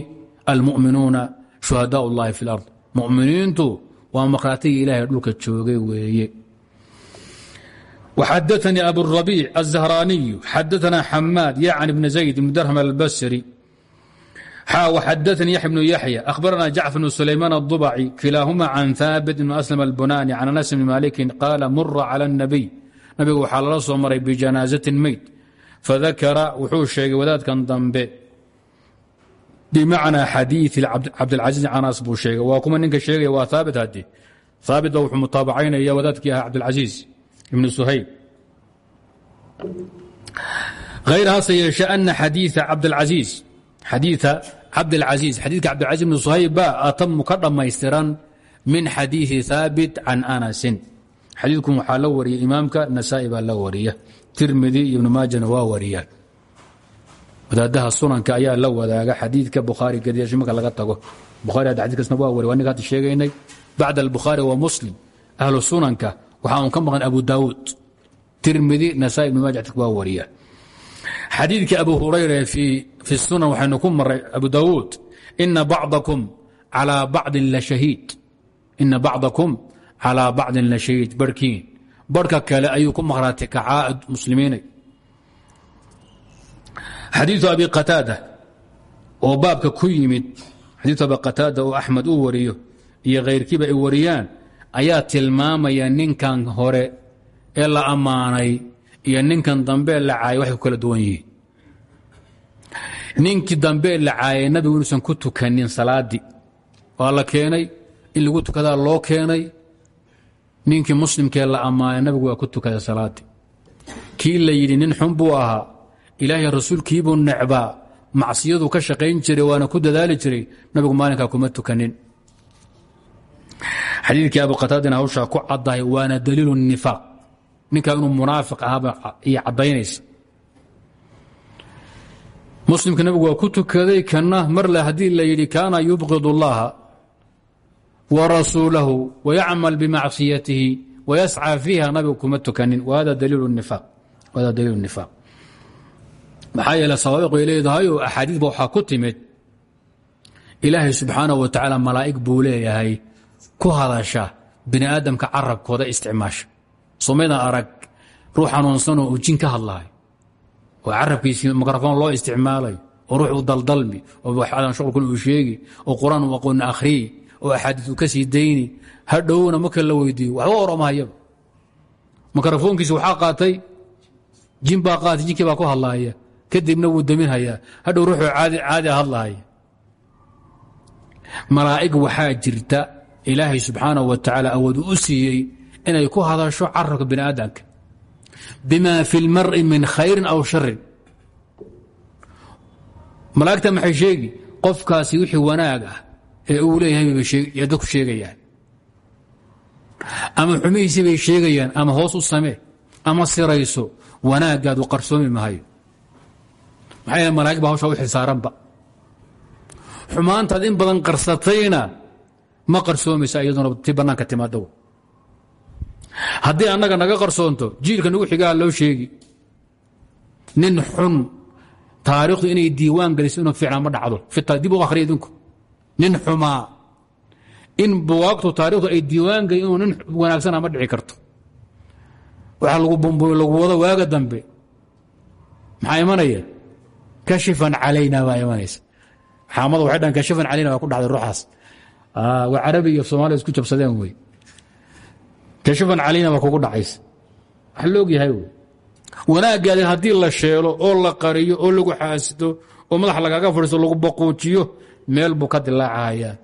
almuminuuna shuhadaء اllahi fi اlard muminiintu waa markhaatigii ilahay dhulka joogay weeye وxadaثnii abالرabيع الزهrانiي xadaثna xamaad yعن بن زaيد بن drhm الbsri xadaثnii yaحya بن yaحyى أhbarna jacفر بن سulayman الضبcي kilاahuma can ثاbت بن أسلم الbunاni can أنس بن maliki qaala mura calى النabiy nabigu waxaa lala soo maray bijanaaزaةi meyd fadakara wuxuu sheegay wadaadkan dambe bimacnaa xadiiثi cabdالcaزيز canas buu sheegay waa kuma ninka sheegaya waa haabit hadi haabit ba wuxuu mutaabacaynaya wadaadkii ahaa cabdilcasiis ibnu suhayb hayr hase yeeshe ana xadiia cabdilcasiis xadiia cabdilcasiis xadiidka cabdilcasiis ibnu suhayb ba atamu ka dhammaystiran min xadiiثi haabit can anasin. Xadiidkun waxaa la wariya imaamka nasaai baa la wariya tirmidi iyo ibnu maajana waa wariyaan wadaadaha sunanka ayaa la wadaaga xadiidka bukhaari gadiyashi marka laga tago. Bukhari hadda xadidkaasna waa wariy aniga hadda sheegaynay. Bacd albukhaari wa muslim ahlu sunanka waxaa un ka maqan abu daawuud. Tirmidi nasaai ibnu maaja xadidka waa wariyaan xadiidkii abu hurayra fi sunan waxaynu ku maray abu daawuud ina bacdakum calaa bacdin la shahiid. Ina bacdakum calaa bacdin la shahiid barhkiin barhka kale ayuu ku maqhraatay kacaa muslimiinay. Xadiiu abi qataada oo baabka ku yimid xadiiu abi qataada oo axmed uu wariyo iyo khayrkiiba ay wariyaan ayaa tilmaamaya ninkan hore ee la ammaanay iyo ninkan dambe la caayay waxay ku kala duwan yihiin. Ninkii dambe la caayay nabigu inuusan ku tukanin salaaddii waa la keenay in lagu tukadaa loo keenay. Ninkii muslimkee la ammaanay nabigu waa ku tukada salaaddii kii la yidhi nin xun buu ahaa. Ilaahay rasuulkiibuu necbaa. Macsiyadu ka shaqayn jiray waana ku dadaali jiray. Nabigu maalinkaa kuma tukanin. Xadiidkii abu qataadina hawshaa ku caddahay waana daliilu nifaaq ninkaa inuu munaafiq ahaaba iyo caddaynaysa. Muslimka nebigu waa ku tukaday kanna marle haddii la yidhi kaana yubqid اllaha warasuulahu wayacmal bimacsiyatihi wayascaa fiiha nabigu kuma tukanin. Wahada daliilu nifaaq maxaa yeele sawaabiqay leedahay oo axaadiidba waxaa ku timid ilaahay subxaanaه wa tacaala malaa'ig buu leeyahay ku hadasha bini aadamka carabkooda isticmaasha sumaydan arag ruux xanuunsanoo uu jin ka hadlahay oo carabkiisii mikrofon loo isticmaalayo oo ruux u daldalmi oo waxaadan shuqulkun uu sheegi oo qur'aan u aqooni akhriyi oo axaadiis ka sii dayni hadhowna marka la weydiiyo waxba oromahayaba mikrofoonkiisi waxaa qaatay jin baa qaatay jinkii baa ku hadlaaya kadibna wuu daminhayaa hadhow ruuxuu caadi hadlahaya malaa'ig waxaa jirta ilaahay subxaanaه wa tacaala awood u siiyey inay ku hadasho carabka bini aadamka bima fi اlmari min khayrin aw sharin malaa'igta maxay sheegi? Qofkaasi wixii wanaag ah ee uu leeyahay dadku sheegayaan. Ama xumihiisii bay sheegayaan ama hoos u samee ama sirayso wanaagaadu qarsoomi mahayo maxaa malaa'ig baa hawshaa u xilsaaranba. Xumaantaad in badan qarsatayna ma qarsoomaysa iyaduna ti bannaanka timaadaw haddii annaga naga qarsoonto jiilka nagu xigaa loo sheegi. Nin xun. Taariikhdu inay diiwaan geliso inuu ma dhacdo. Dib u akhriya idinku. Nin xumaa in buwaagtu taarikhdu ay diiwaan gelin inuu nin wanaagsana ma dhici karto. Waxaa lagu bumbuyo lagu wado waaga dambe. Maxaa imanaya? Kashifan calayna baa imanaysa. Xaamada waxay dhahan kashifan calayna ku dhacday ruuxaas. Waa carabi iyo soomaaliya isku jabsadeen wey kashifan calayna baa kugu dhacaysa. Wax la yahay wey wanaaggaadi la sheelo oo la qariyo oo lagu xaasido oo madax lagaga fadhiisto lagu baquujiyo meel buu ka dilaacahayaa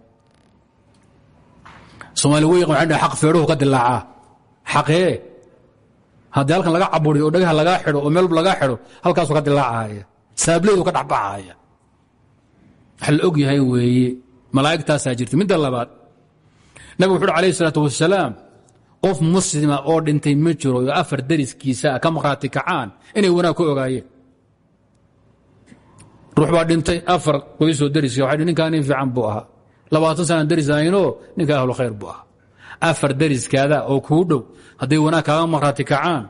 soomaali weyn waxay dhahan xaq feedhuhu ka dilaacaa. Xaqee haddii halkan laga caburiyo oo dhagaha lagaa xidho oo meelba lagaa xidho halkaasuu ka dilaacahaya saableedu ka dhexbaxaya wax og yahay weeye. Malaa'igtaasaa jirta. Midda labaad nabig wuxu uhi alayh isalaatu qof muslima oo dhintay ma jiro oo afar dariskiisa ka maqhraati kacaan inay wanaag ku ogaayeen. Ruux baa dhintay afar qoysoo dariska waxay ninkaa nin fiican buu ahaa. Labaatan sanaan daris ahaynoo ninka ahlu khayr buu ahaa. Afar dariskaada oo kuu dhow hadday wanaag kaaga maqhraati kacaan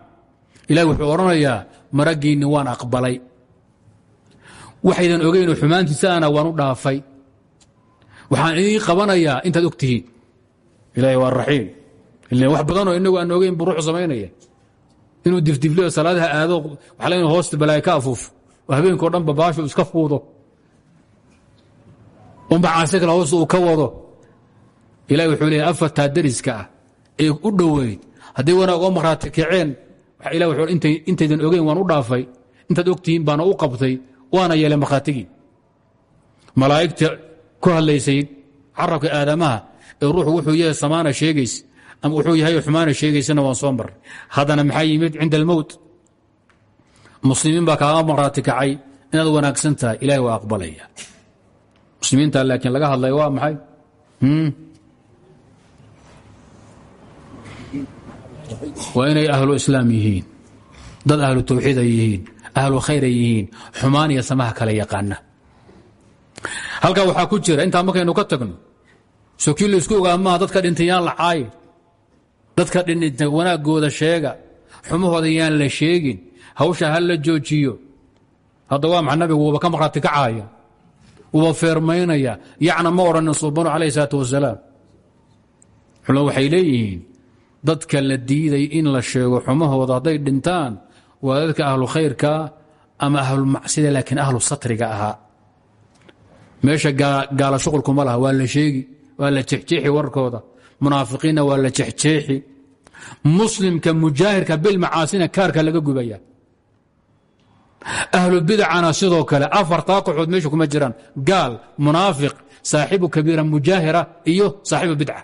ilahi wuxuu odhanayaa maraggiinni waan aqbalay. Waxaydan ogeynoo xumaantiisaana waan u dhaafay. Waxaan idiin qabanayaa intaad og tihiin. Ilaahi waa raxiim wax badanoo inagu aan ogeyn buu ruuxu samaynaya inuu difdifliyo salaadaha aado waxa len hoosta balaayo ka afuufo oo habeenkao dhanba baashu iska fuudo. Oo macaasi kale hoosta uu ka wado. Ilahi wuxuu leeyahy afartaa dariska ah ee u dhoweyd hadday wanaag oo maqhraati kaceen ilah wuxuu intaydan ogeyn waan u dhaafay intaad og tihiin baana u qabtay waana yeelay markhaatigii malaa'igta ku hadlaysay carabka aadamaha ee ruuxu wuxuu yahay samaana sheegaysa ama wuxuu yahay xumaana sheegaysana waan soo maray haddana maxaa yimid cinda almowt muslimiin baa kaaga maraati kacay inaad wanaagsan tahay ilahay waa aqbalaya. Muslimiinta laakiin laga hadlaya waa maxay? Waa inay ahlu islaam yihiin dad ahlu tawxiid ay yihiin ahlu khayr ay yihiin xumaan iyo samaha kale yaqaana. Halkaa waxaa ku jira intaa markaynu ka tagno so kii la isku ogaa dadka dhintay yaan dadka dhintay wanaagooda sheega xumahooda yaan la sheegin hawsha ha la joojiyo. Hadda waa maxa nabigu wuuba ka markhaati kacaaya wuuba feermaynaya? Ma odhanin suubanu calayh isalaatu wasalaam. Xula waxay leeyihiin dadka la diiday in la sheego xumahooda hadday dhintaan waa dadka ahlu khayrka ama ahlumacsida laakiin ahlu satriga ahaa. Meesha gaala shuqulkuma laha waa la sheegi waa la jexjeexi warkooda munaafiqiinna waa la jexjeexi muslimka mujaahirka bilmacaasina kaarka laga gubaya. Ahlu bidacana sidoo kale afartaa koxood meesha kuma jiraan. Gaal munaafiq saaxibu kabiira mujaahira iyo saaxibu bidca.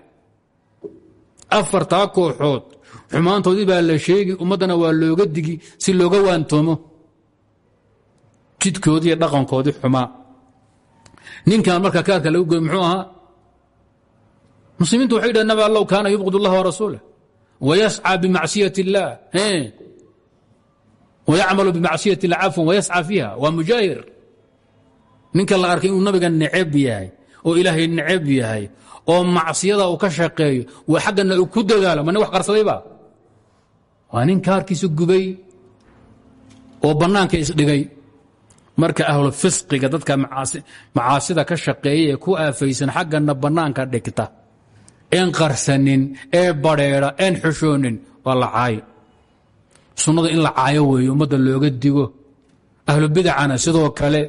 Afartaa kooxood xumaantoodii baa la sheegi ummaddana waa looga digi si looga waantoomo. Jidkoodii iyo dhaqankoodii xumaa. Ninkan marka kaarka lagu goy muxuu ahaa muslimiintu waxay dhaheen nabi allow kaana yubqid allah warasuulah wayascى bimacsiyat اllah wayacmalu bimacsiyat اllah cafwan wayascى fiiha waa mujaahir ninka la arkay inuu nabiga neceb yahay oo ilaahay neceb yahay oo macsiyada uu ka shaqeeyo wa xaggana uu ku dadaalo ma nin wax qarsadayba waa nin kaarkiisa gubay oo bannaanka isdhigay marka ahlu fisqiga dadka macaasida ka shaqeeya ee ku aafaysan xaggana bannaanka dhigta een qarsanin ee badheedha een xushoonin waa la caayo sunnada in la caayo weeye ummadda looga digo. Ahlu bidacana sidoo kale.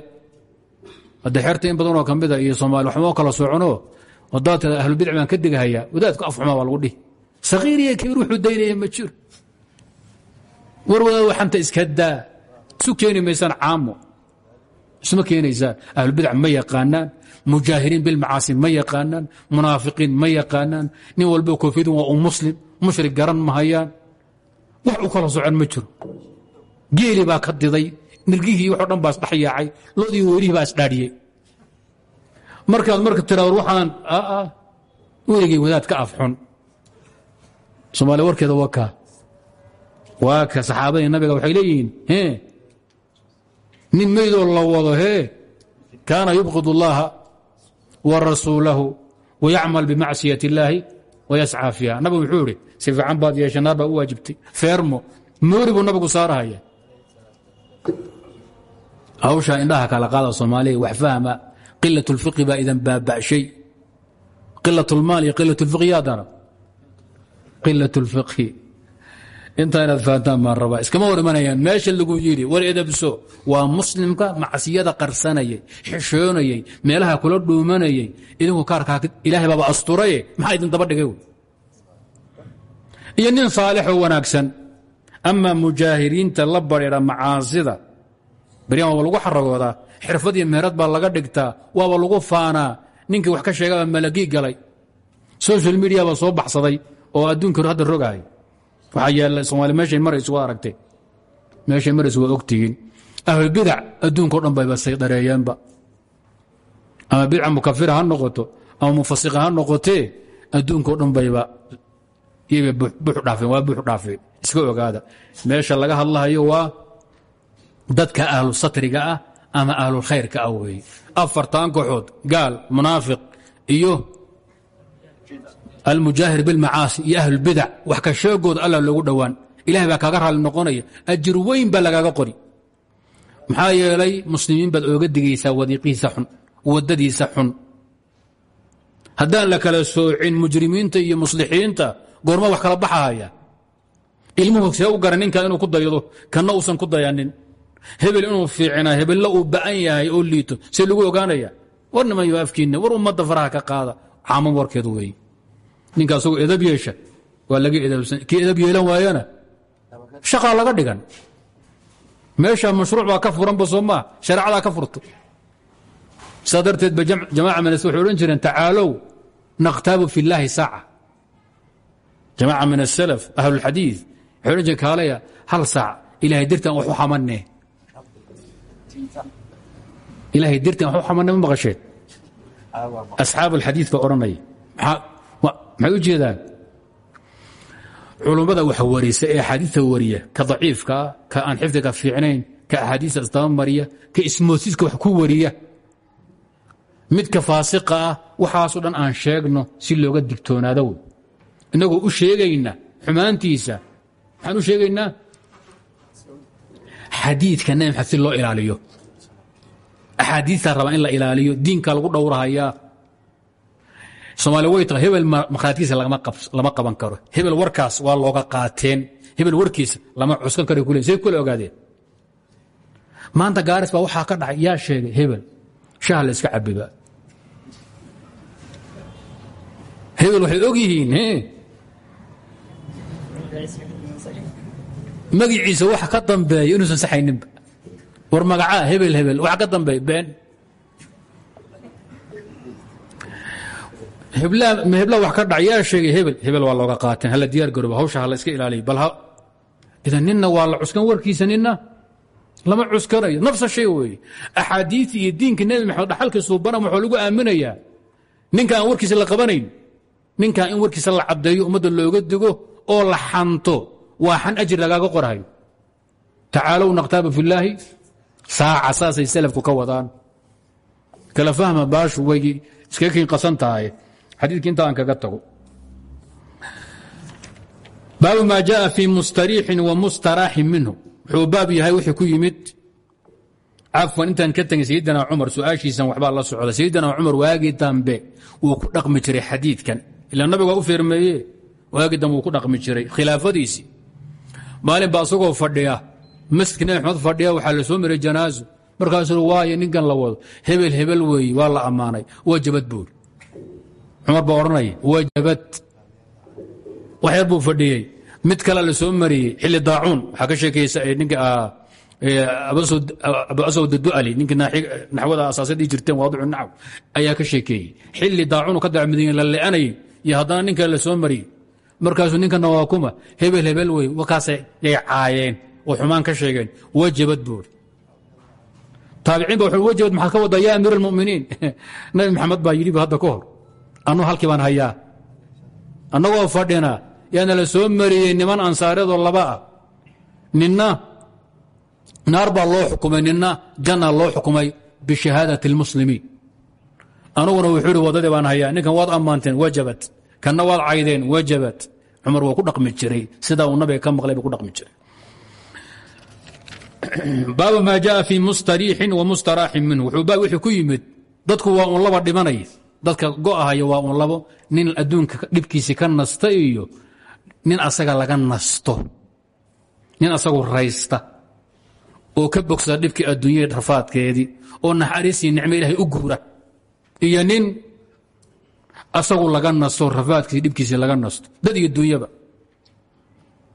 Hadda xerta in badanoo ka mida iyo soomaali waxmoo kala socono wadaad tia ahlubidac baan ka dighayaa wadaadku afxumaa waa lagu dhihi. Sakiir iyo kabiir wuxuu daynaya ma jiro war wadaad waxanta iska daa. Isu keeni maysaan caamo. Isma keenaysaan ahlubidac ma yaqaanaan mujaahiriin bilmacaasi ma yaqaanaan munaafiqiin ma yaqaanaan nin walba koofiyadin waa u muslim mushrik garan ma hayaan wax u kala socon ma jiro geeli baa ka diday nilgihii waxo dhan baa isdhex yaacay lodii weerihii baa isdhaadhiyey markaad marka tiraad waxaan weligay wadaad ka afxun soomaaliya warkeeda waa kaa waa ka saxaabadii nabiga waxay leeyihiin wa rasuulahu wayacmal bimacsiyat اllaahi wayascى fiiha nabigu wuxuu idhi si fiican baad yeesha naar baa u waajibtay feermo moori buu nabigu saarahaya hawshaa indhaha kala qaada soomaaliya wax fahma qilaة اlfiqhi baa idan baaba'shay qilaة اlmaal iyo qilaة اlfiqhi yaa dara qilaة اlfiqhi intaa inaad fahantaan baan rabaa. Iskama hor imanayaan meesha lagu yidhi war edabso waa muslimka macsiyada qarsanayay xishoonayay meelaha kula dhuumanayay idinku kaarkaa ilaahay baaba asturaye maxaa idin daba dhigay? Iyo nin saalixoo wanaagsan. Ama mujaahiriinta la badheera macaasida baryan waaba lagu xaragoodaa xirfad iyo meherad baa laga dhigtaa. Waaba lagu faanaa. Ninkii wax ka sheegaba malagii galay. Social media baa soo baxsaday oo adduunka hadda rogahay waxaa yaalla soomaali meeshay maraysu waa aragtay meeshay maraysu waa ogtihiin. Ahlubidac adduunka o dhan bayba saydareeyeenba ama bidca mukafira ha noqoto ama mufasiqa ha noqotee adduunka o dhan bayba iyaba buux dhaafeen waa buux dhaafeen. Iska ogaada. Meesha laga hadlahayo waa dadka ahlu satriga ah ama ahlulkhayrka ah weeye. Afartan kooxood gaal munaafiq iyo almujaahir bilmacaasi iyo ahlulbidac wax ka sheegooda alla loogu dhowaan. Ilahay baa kaaga raali noqonaya ajir weyn baa lagaaga qori. Maxaa yeelay muslimiin baad ooga digaysaa wadiiqihiisa xun wadadiisa xun. Haddaan la kala soocin mujrimiinta iyo muslixiinta goorma wax kala baxahaya ilmuhu see u gara ninkan inuu ku daydo kanna uusan ku dayanin hebel inuu fiicnaa hebella uu ba'an yahay oo liito see lagu ogaanaya. War afkiinna caamo warkeedu weeye ninka asagoo edab yeesha. Waa laga kii edab yeelan waayana. Shaqaa laga dhigan. Meesha mashruuc baa ka furanba soo maa shareecadaa ka furto. Darteed ba jamaca manas waxay odhan jireen tacaalow nakhtaabu fi illaahi saaca. Jamaaca min asalaf ahlulxadiid waxay odhan kaalaya hal saac ilahay dirtaan wax u xamanne ilahay dirtaan wax u xamanne ma maqasheed. Asxaab alxadiid baa odhanaya maxay u jeedaan? Culummada wax warisa ee axaadiista wariya ka daciifkaa ka aan xifdiga fiicnayn ka axaadiista isdabamariya ka ismoosiska wax ku wariya. Midka faasiqa ah waxaasoo dhan aan sheegno si looga digtoonaado. Wey u sheegayna xumaantiisa. Maxaan u sheegaynaa xadiidka nabi maxamed si loo ilaaliyo. Axaadiistaa rabaa in la ilaaliyo diinka lagu dhowrahayaa soomaali way tahay hebel markhaatigiisa lama qaban karo. Hebel warkaas waa looga qaateen. Hebel warkiisa lama cuskan karo kule say kule ogaadeen? Maanta gaaris baa waxaa ka dhacay. Yaa sheegay hebel shaha la iska cabiba hebel waxay og yihiin magiciisa wax ka dambeeya inuusan saxayninba war magacaa hebel hebel wax ka dambeeya been hebla wax ka dhac yaa sheegay hebel hebel waa looga qaateen hala diyaar garooba hawsha ha iska ilaaliyo. Bal idan nina waa la cuskan warkiisa nina lama cuskanayo. Nafsa shay weeye. Axaadiidii iyo diinka nebi maxamed dhaxalkii suubana waxaa lagu aaminayaa ninka aan warkiisa la qabanayn ninkaa in warkiisa la caddeeyo ummadda looga digo oo la xanto waa xan ajir lagaaga qorhayo tacaalow naqtaaba fillaahi saaca saasay salafku ka wadaan. Kala fahma baashu way iskaga kiin qasan xadiidki inta aan kaga tago. Baabu maa jaءa fii mustariixin wa mustaraaxin minhu. Wuxuu baab yahay wixii ku yimid cafwan intaan ka tegin sayidina cumar su'aashiisan waxbaa la socda. Sayidina cumar waagii dambe wuu ku dhaqmi jiray xadiidkan. Ilaa nabiga waa u feermeeye waagii dambe wuu ku dhaqmi jiray khilaafadiisii maalin baa isagoo fadhiya masjidka nabi maxamed fadhiya waxaa la soo maray janaaso markaasuu waayo ninkan la wado. Hebel hebel weeye waa la ammaanay. Wajabad buuri cumar baa odhanaya wajabad wax mid kale la soo mariyey xilli daacuun. Waxaa ka sheekeysa ninka abu aswad duali ninkii naxwada asaasadii jirteen waadicu naxw ayaa ka sheekeeyey xilli daacuun ka dacmadiyen la le'anayay iyo haddana nin la soo mariyey markaasuu ninkana waa kuma hebel hebel wey wakaasay yay caayeen oo xumaan ka sheegeen wajabad buuri taabiciin ba wajabad maxaad ka wadaa yaa amiir nabi maxamed baa yidhi hadda ka hor annuu halkii baan hayaa. Annagoo fadhina yaana la soo mariyey niman ansaaryadoo laba ah. Ninna naar baa loo xukumay. Ninna janna loo xukumay bishahaadati اlmuslimiin anuguna wuxuu ihi baan hayaa. Ninkan waad ammaanteen wajabat. Kanna waad caydeen wajabat. Cumar waa ku dhaqmi jiray. Sidaa uu nabiga ka maqlay ku dhaqmi jiray. Baabu maa jaءa fii mustariixin wa mustaraaxin minhu. Wuxuu ku yimid. Dadku waa laba dhimanay dadka go'ahaya waa un labo nin adduunka dhibkiisii ka nasta iyo nin asaga laga nasto. Nin asagu raysta. Oo ka bogsada dhibkii adduunyada rafaadkeedii oo naxariisii nicmo ilaahay u guura. Iyo nin asagu laga nasto rafaadkiisi dhibkiisii laga nasto. Dad iyo dunyaba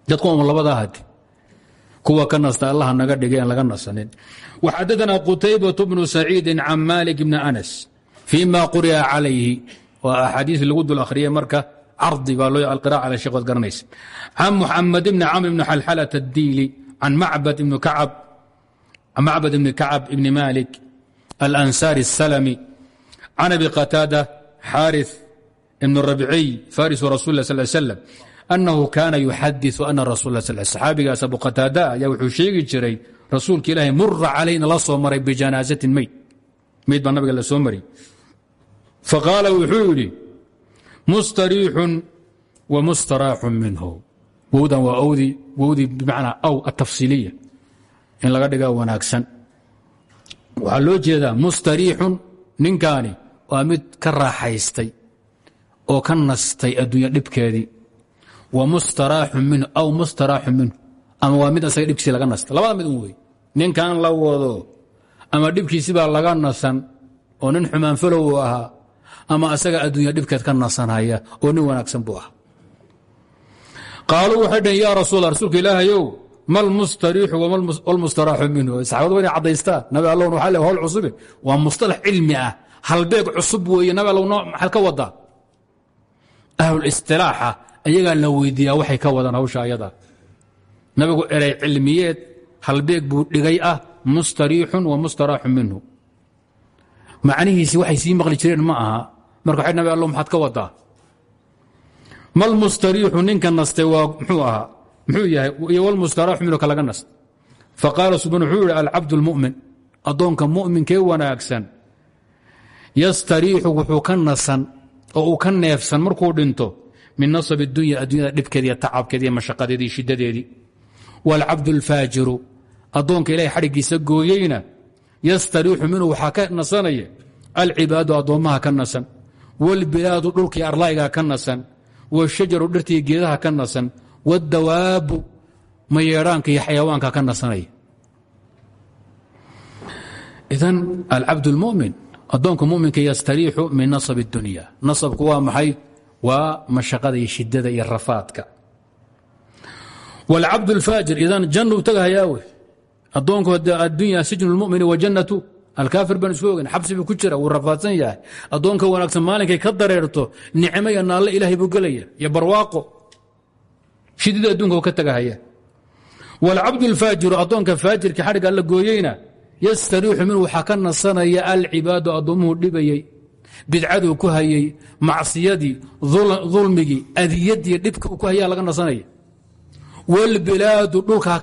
dadku un labadaa hadi kuwa ka nasta allaha naga dhigay aan laga nasanin. Waxadaثna qutaybaة bnu saciidi can malik bni anas fima quri'a calayhi waa axaadiis lagu dul akhriyay marka cardi baa loo alqira cala sheekh waad garanaysa can muxamed bni camr bni xalxalat addiili can macbad ibni kacab macbad ibni kacab ibni malik alansaari الsalami can abi qataada xaarith ibn rabciy farisu rasul lah sal slam annahu kaana yuxadiثu ana rasul s saxaabigaas abu qataada ayaa wuxuu sheegi jiray rasuulka ilaahay mura calayna la soo maray bijanaazatin meyd meyd baa nabiga la soo maray faqaala wuxuu yidhi mustariixun wa mustaraaxun minhu wowdan waa wdi wowdii bimacnaa aw atafsiiliya in laga dhigaa wanaagsan waxaa loo jeedaa mustariixun ninkaani waa mid ka raaxaystay oo ka nastay adduunya dhibkeedii wa mustaraaxun minhu aw mustaraaxun minhu ama waa mid asaga dhibkiisi laga nastay labada mid un wey ninkan la wado ama dhibkiisi baa laga nasan oo nin xumaanfalow uu ahaa ama asaga adduunya dhibkeed ka nasanhaya oo nin wanaagsan buu ahaa qaaluu waxay dhaheen yaa rasuul rasuulka ilaahayow mal mustariixu wlmustaraaxu minhu? Saxaabadu wa inay nabi allowna waxa le howl cusube waa mustalax cilmi ah. Halbeeg cusub weeye nabi allow noo maxaad ka wadaa ahlulistilaaxa ayagaa la weydiiyaa waxay ka wadaan hawsha ayada. Nabigu eray cilmiyeed halbeeg buu dhigay ah mustariixun wa mustaraaxun minhu. Macnihiisi waxay sii maqli jireen ma aha marka waxay nabi allo maxaad ka wadaa mal mustariixu ninka nastay waa muxuu ahaa muxuu yahay iyo walmustaraaxu minhu ka laga nast faqaala subxaan wuxuu yihi alcabd اlmu'min addoonka mu'minkee wanaagsan yastariixu wuxuu ka nasan oo uu ka neefsan markuu dhinto min nasab اdunya addunyada dhibkeeda iyo tacabkeeda iyo mashaqadeeda iyo shiddadeedii wاlcabd اlfaajiru addoonka ilahay xadhiggiisa gooyeyna yastariixu minhu waxaa ka nasanaya alcibaadu addoommaha ka nasan wاlbilaadu dhulkii arlaygaa ka nasan wاshajaru dhirtii geedaha ka nasan wاdawaabu mayeedhaanka iyo xayawaanka ka nasanaya idan alcabd اlmumin addoonka muminka yastariixu min nasab اdunya nasabku waa maxay waa mashaqada iyo shidada iyo rafaadka wاlcabd اlfaajir idan jannuu tagahayaawe addoonku addunya sijnu اlmumini wa jannatu alkaafir baan isu ogen xabsibuu ku jira wuu rafaadsan yahay. Addoonka wanaagsan maalinkay ka dareerto nicmo iyo naalle ilaahay buu gelaya iyo barwaaqo. Shidida adduunka ka tagahaya. Waalcabdu alfaajiru addoonka faajirka xadhigga la gooyeyna yastariixu min waxaa ka nasanaya alcibaadu addoommuhu dhibayey bidcaduu ku hayey macsiyadii dulmigii adiyadii dhibka ku hayaa laga nasanaya. Walbilaadu dhulkaa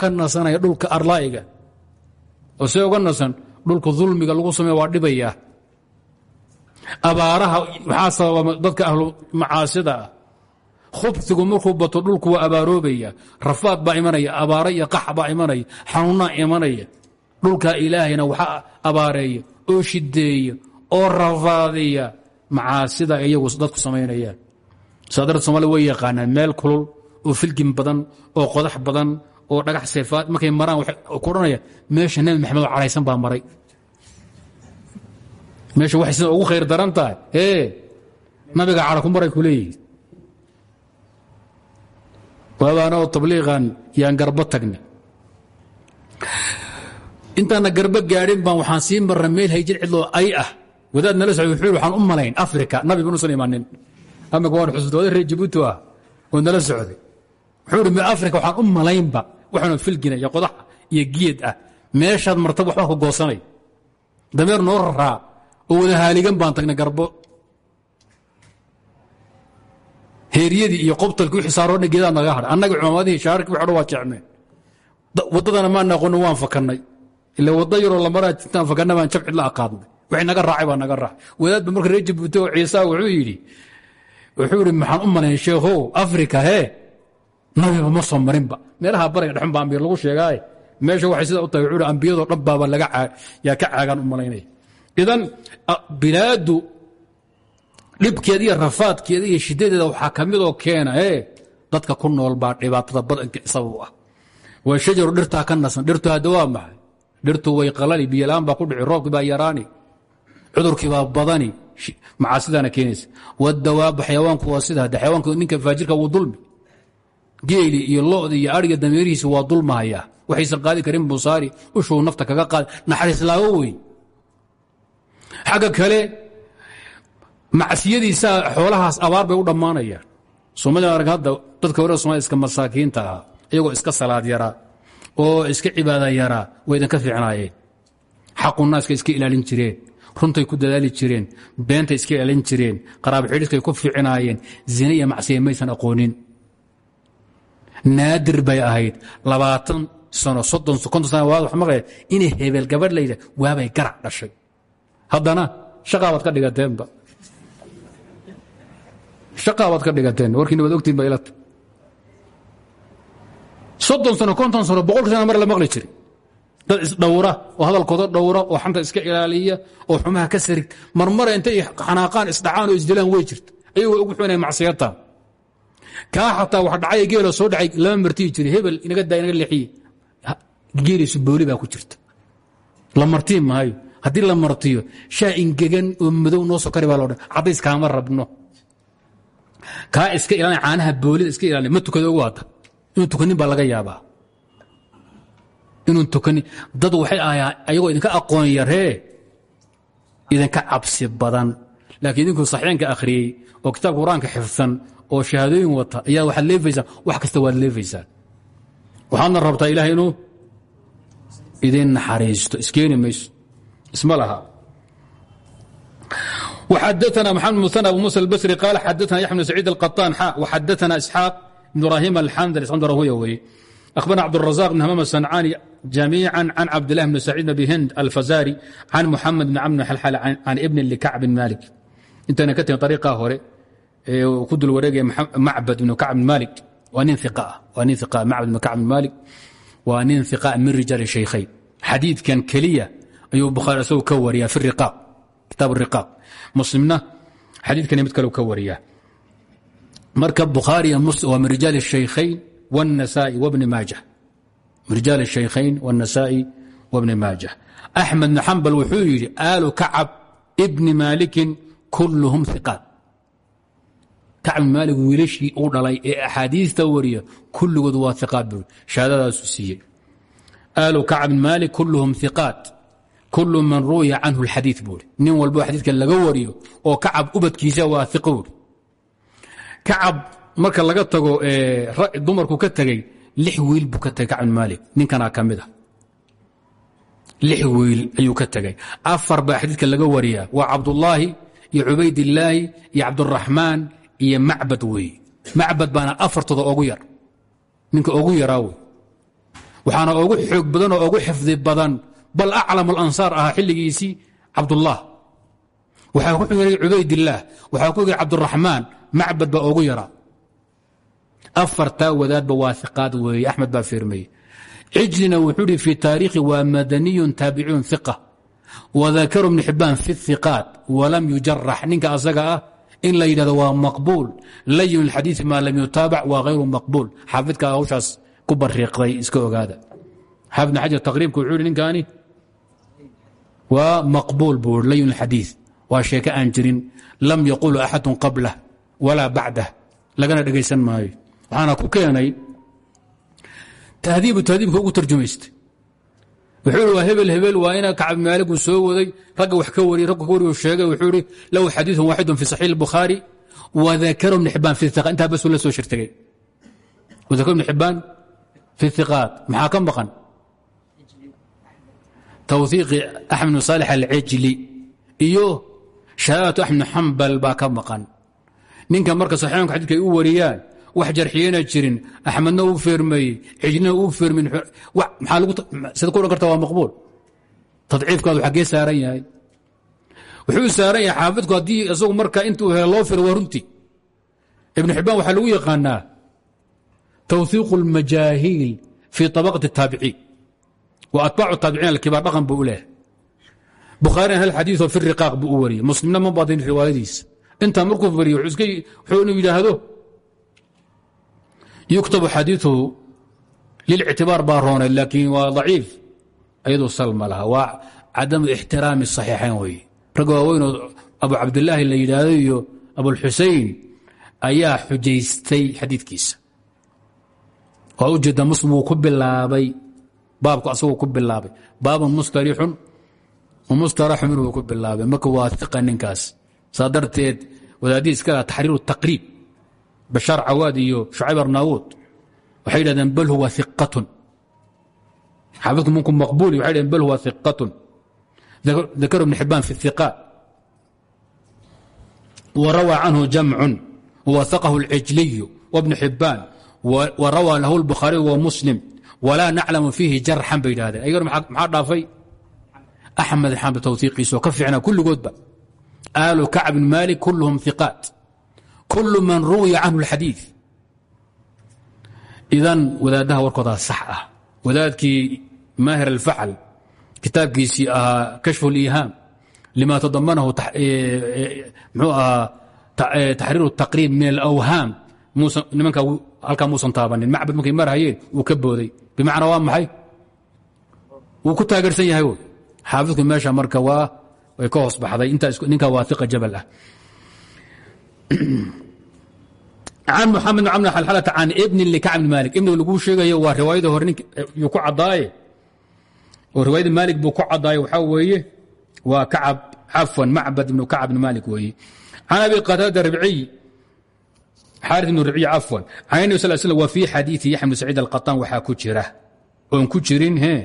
dhulka dulmiga lagu samey waa dhibaya. Abaaraha maxaa sababa dadka ahlu macaasida ah. Khubsigu markuu bato dhulku waa abaaroobaya rafaad baa imanaya abaara iyo qax baa imanaya xanuunaa imanaya. Dhulka ilaahayna waxa abaareeya oo shideeya oo rafaadiya macaasida iyagu dadku samaynayaan saadar somalia way yaqaanaan meel kulul oo filgin badan oo qodax badan oo dhagax seefaad markay maraan ku odhanaya meesha nebi maxamed oo cadhaysan baa maray. Meesha waxay sida ugu khayr daran tahay. Ee nabiga cadha ku maray ku leeyihi tabliiqan yaan garbo tagna. Intaana garbo gaadhin baan waxaan sii marra meel hayjir cidloo ay ah. Wadaad nala socday wuxuu waxaan u malayn africa nabi banuusan imanin amika waan xusuustooday reer jabuuti oo nala socday. Wuxuu ihi africa waxaan u malaynba waxaanu filgina iyo qodax iyo geed ah. Meeshaad martaba waxbaa ku goosanay. Dameer noo raraa oo wada haaligan baan tagnay garbo. Heeryadii iyo qobtalkii wixii saaroodha geedaa naga hadhay. Annaga cumaamadihii shaararkii wixi dhan waa jecmeen waddadana maan aqoonin waan fakannay. Ila wadda yaroo lamaraa intaan fakanna baan jab cidla aqaadnay. Wixii naga raacay baa naga raacay. Wadaadba marka reer jabuuti oo wuxuu yidhi wuxuu yidhi maxaan u malayn sheekhow afrika hee nabiba ma soo marinba. Meelaha bariga dhexun baa ambiya lagu sheegaaye meesha waxay sida u tahay wuxuu yidhi ambiyadoo dhan baaba yaa ka caagaan u malaynaya idan bilaadu dhibkeeda iyo rafaadkeeda iyo shidadeeda waxaa ka keena ee dadka ku nool baa dhibaatada badanka sabab ah. Waa shajaru dhirtaa ka nasan dhirtu hadda waa maxay? Dhirtu way qalali biyolaan baa ku dhici roobkii baa yaraani cudurkii baa badani macaasidaana keenaysa. Wadawaaba xayawaanku waa sida hadde xayawaanku ninka faajirka wuu dulmi geeli iyo lodi iyo ariga dameerihiisa waa dulmahaya waxaysan qaadi karin busaari ushuu nafta kaga qaad. Naxariislaago wey xagga kale macsiyadiisa xoolahaas abaar bay u dhammaanayaan. Soomaliya arag hadda dadka hore somalia iska masaakiinta ah iyagoo iska salaad yaraa oo iska cibaada yaraa way idinka fiicnaayeen. Xaqunaaska iska ilaalin jireen runtay ku dadaali jireen beentay iska ilaalin jireen qaraabo xidhiiskay ku fiicinaayeen zine iyo macsiya maysan aqoonin naadir bay ahayd. Labaatan sano soddon konton sana waad wax maqlaya inay hebel gabadh layidha waabay garac dhashay. Haddana shaqaabaad ka dhigateenba shaqaabaad ka dhigateen warkiina waad ogtiin ba ilata soddon sano konton sano boqolkii sana mar la maqli jiray. Dad isdhowra oo hadalkooda dhowra oo xanta iska ilaaliya oo xumaha ka sarig marmara intay xanaaqaan isdhacaan oo isdilaan wey jirta. Ayagoo ugu xunay macsiyata kaa xataa wax dhacay geelo soo dhacay lama martiyi jiri hebel inaga daa inaga leexiye geeliisu booli baa ku jirta. La martiin maayo. Haddii la martiyo shaa ingegan oo madow noo soo kari baa loo dhan caddays kaama rabno. Kaa iska ilaalin caanaha boolida iska ilaalin ma tukado ugu hadda. Inuu tukanin baa laga yaabaa. Inuu tukanin dad waxay ahaa ayagoo idinka aqoon yaree. Idinka cabsi badan. Laakiin idinkuu saxiinka akhriyey oo kitaabka qur'aanka xifsan oo shahaadooyin wata ayaa waxaad leefaysaan wax kasta waad leefaysaan waxaadna rabtaa ilaah inuu idin naxariisto iskeeni mayso isma laha وxadثna محمد مثنى أبو موسى البsري قال xadثna يحيى بن سعيد القطان xا وxadثna إسحاaq بن إبراهيم الxandل اسحاq rahuya weye أخبرنا عبدالرزاق بن همام السنعاني جميعا عن عبد الله بن سعيد بن هند الفزاري عن محمد بن عمرو حلحل عن ابن لكعب بن مالك intayna ka tagin طريقaa hore ee ku dul wareegaya macbad ibn kacb maali waa nin ah, macbad ibn kacb maali waa nin iqa min rijaal shaykhayn. Xadiidkan keliya ayuu bukhaari isagu ka wariyaa fi riaaq kitaab riaaq muslimna xadiidkan mid kale ka marka bukhaari waa min rijaal shaykhayn wاnasaa'i wbni maaja min rijaal shaykhayn wاnasaa'i wbni maaja axmed bn xambal wuxuu yidhi aalu kacab bni maalikin kulluhum iqaat kacb maalig wiilashii uu dhalay ee axaadiista wariya kulligood waa iqaat bui shahaadadaasu siiyey. Aalu kacbin maalik kulluhum iqaat kullu man ruwiya canhu lxadii buui nin walbo xadiidka laga wariyo oo kacab ubadkiisa waa iq buui marka laga tago dumarku ka tegey lix wiil buu ka tegay kacbin maalik. Ninkanaa ka ah. lix wiil ayuu ka tegey. Afar baa xadiidka laga wariyaa. Waa cabdullaahi iyo cubaydillaahi iyo cabduraxmaan iyo macbad weeye macbad baana afartooda ogu yar. Ninka ogu yaraa wey waxaana ogu xoog badan oo ogu xifdi badan bal aclam alansaar ahaa xilligiisii cabdullah. Waxaa ku xigay cubaydillaah waxaa ku xigay cabduraxmaan macbad baa ogu yaraa. Afartaa wadaadba waa iqaad weeye axmed baa firmeye cijlina wuxuu hi fi taariikhi waa madaniyun taabiciyun iqa wadakaru bn xibaan fi iqaat walam yujarax ninka asaga ah in la yidhahdo waa maqbuul. Layin xadiii maa lam yutaabac waa hayru maqbuul. Xaafidka hawshaas ku bariiqday iska ogaada. Xaafid bn xajar taqriibka wuxuu hi ninkaani waa maqbuul buu layin xadii waa sheeke aan jirin. Lam yaqulu axadu qablah walaa bacdah. Lagana dhegaysan maayo. Waxaana ku keenay tahdiibu tahdiibka ugu tarjumaystay wuxuu waa hebel hebel waa ina kacab maaligu soo waday ragga wax ka wariy ragga ka wariy sheegay wuxuu ihi lahu xadiiثun waaxidun fi saxiix الbukhaari wadakara bn xibaan fi iqaat intaa basuu la soo shirtagay wadakara bn xibaan fi iqaat maxaa ka maqan tawhiiqi axmed bn saalix alcijli iyo shahaadatu axmed bn xambal baa ka maqan ninka marka saxiixanka xadidka ay u wariyaan wax jarxiyena jirin axmedna uu feermeeyey cijlina uu feermey sida ku odhan karta waa maqbuul tadciifkaadu xaggee saaran yahay wuxuu saaran yahay xaafidku haddii isagu marka intuu helo loo firo waa runtii ibnu xibbaan waxaa lagu yaqaanaa tawhiiqu اlmajaahiil fii طabaqati الtaabiciin wa atbaacu taabiciin alkibaar dhaqan buu u leehay bukhaarina hal xadiiثoo fi riqaaq buu u wariyey muslimna ma badin riwaayadiisa intaa markuu fariyo wuxuu inuu yidhaahdo يكتب xadiiuhu lilctibaar baa roonay laakiin waa daciif ayadoo salma laha waa cadamu ixtiraami saxiixayn weye rag waaweynoo abu cabdilaahi la yidhaahdo iyo abulxusein ayaa xujaystay xadiidkiisa waa ujeeda muslim wuu ku bilaabay baabku asagoo ku bilaabay baabun mustarixun mustaraxu minuu ku bilaabay marka bashaar cawaad iyo shucayb arnaawuud waxay yidhahdeen bal huwa iqatun xaafidku munku maqbuuli waxay ydhaheen bal huwa iqatun dakar ibn xibbaan fi iqaat warawaa canhu jamcun wawasaqahu اlcijliyu wabnu xibbaan warawaa lahu اlbukhaariyu wamuslim walaa naclamu fiihi jarxan bay yidhahdeen ayagana maxaa dhaafay axmed xaamd tawhiiqiisoo ka fiicnaa kulligoodba aalu kacbin maalik kulluhum iqaat kul man ruwiya canhu اxadii idan wadaadaha warkoodaa sax ah. Wadaadkii maahir alfacal kitaabkiisii ahaa kashfu اlihaam lima tadamanahu mxuu ahaa taxriir taqriib min alawhaam nimanka halkaa muusan taabanin. Macbad markay marhayeen wuu ka booday. Bimacnaa waa maxay? Wuu ku taageersan yahay xaafidku meesha marka waa way ka hoos baxday. Ninkaa waaiqa jabal ah. can muxamed bn camr xalxalata can ibni likacb bn malik. Ibniga laguu sheegayo waa riwaayada hore yuu ku caddaaye. Oo riwaayada maalik buu ku cadaayo waxaa weeye waa kacab cafwan macbad ibnu kacab bn maalik weeye. Can abi qataada ribciy xaari ibnu ribciya cafwan can nabi sal slam wa fii xadiidi yaxya bn saciid alqataan ku jira. Oon ku jirin he.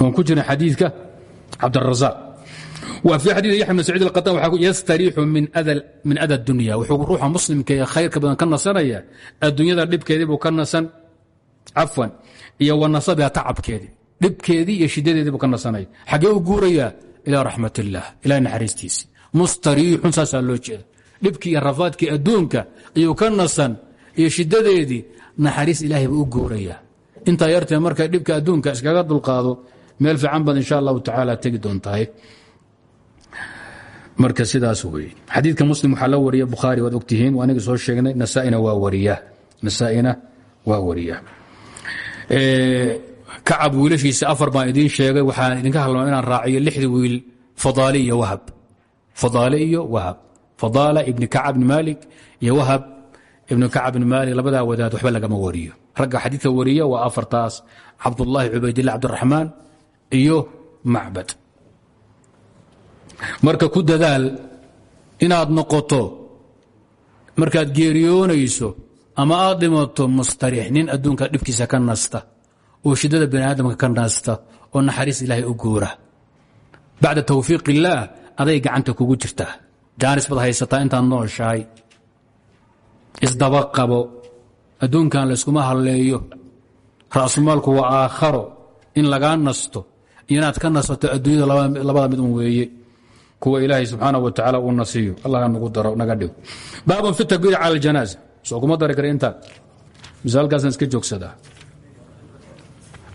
Oon ku jirin xadiidka cabdiraaq wa fii xadiid yaxya bn saciid alqatan waxaa yastariixu min ada dunya. Wuxuu ruuxa muslimka ee khayrka badan ka nasanaya adduunyada dhibkeedii buu ka nasan cafwan iyo wa nasabiha tacabkeedii dhibkeedii iyo shidadeedii buu ka nasanaya. Xaggee u guurayaa ilaa raxmat illaah ilahay naxariistiisi. Mustariixun saasaa loo jeeda. Dhibkii iyo rafaadkii adduunka ayuu ka nasan iyo shidadeedii naxariis ilaahay buu u guurayaa intaa yartee meel fiican baad insha allahu tacaala tegi doontahay. Marka sidaas weye xadiidka muslim waxaa la wariya bukhaari waad ogtihiin waa aniga soo sheegnay nasaa'ina waa wariya. Nasaa'ina waa wariya. Kacab wiilashiisa afar baan idiin sheegay waxaan idinka halmaa inaan raaciyo lixdii wiil fadaali iyo wahab. Fadaale iyo wahab. Fadaala ibni kacab ibni maalik iyo wahab. Ibnu kacab ibni maalik labadaa wadaad waxba lagama wariyo. Ragga xadiidka wariya waa afartaas cabdullaahi cubaydillah cabdiraxmaan iyo macbad. Marka ku dadaal inaad noqoto markaad geeriyoonayso ama aad dhimato mustariix nin adduunka dhibkiisa ka nasta oo shiddada bani aadamka ka nasta oo naxariis ilaahay u guura. Bacda tawfiiq illaah aday gacanta kugu jirtaa jaanis baad haysataa intaad nooshahay. Isdaba qabo. Adduunkan layskuma halleeyo. Ra'sumaalku waa aakharo. In lagaa nasto inaad ka nasato adduunyada labada midun weeye kuwa ilaahay subxaana wa tacaala uu nasiiyo. Allah nagu daro naga dhigo. Baabun fi takbiiri cala aljanaasa soo kuma dari kara intaan misaalkaasaan iska joogsadaa.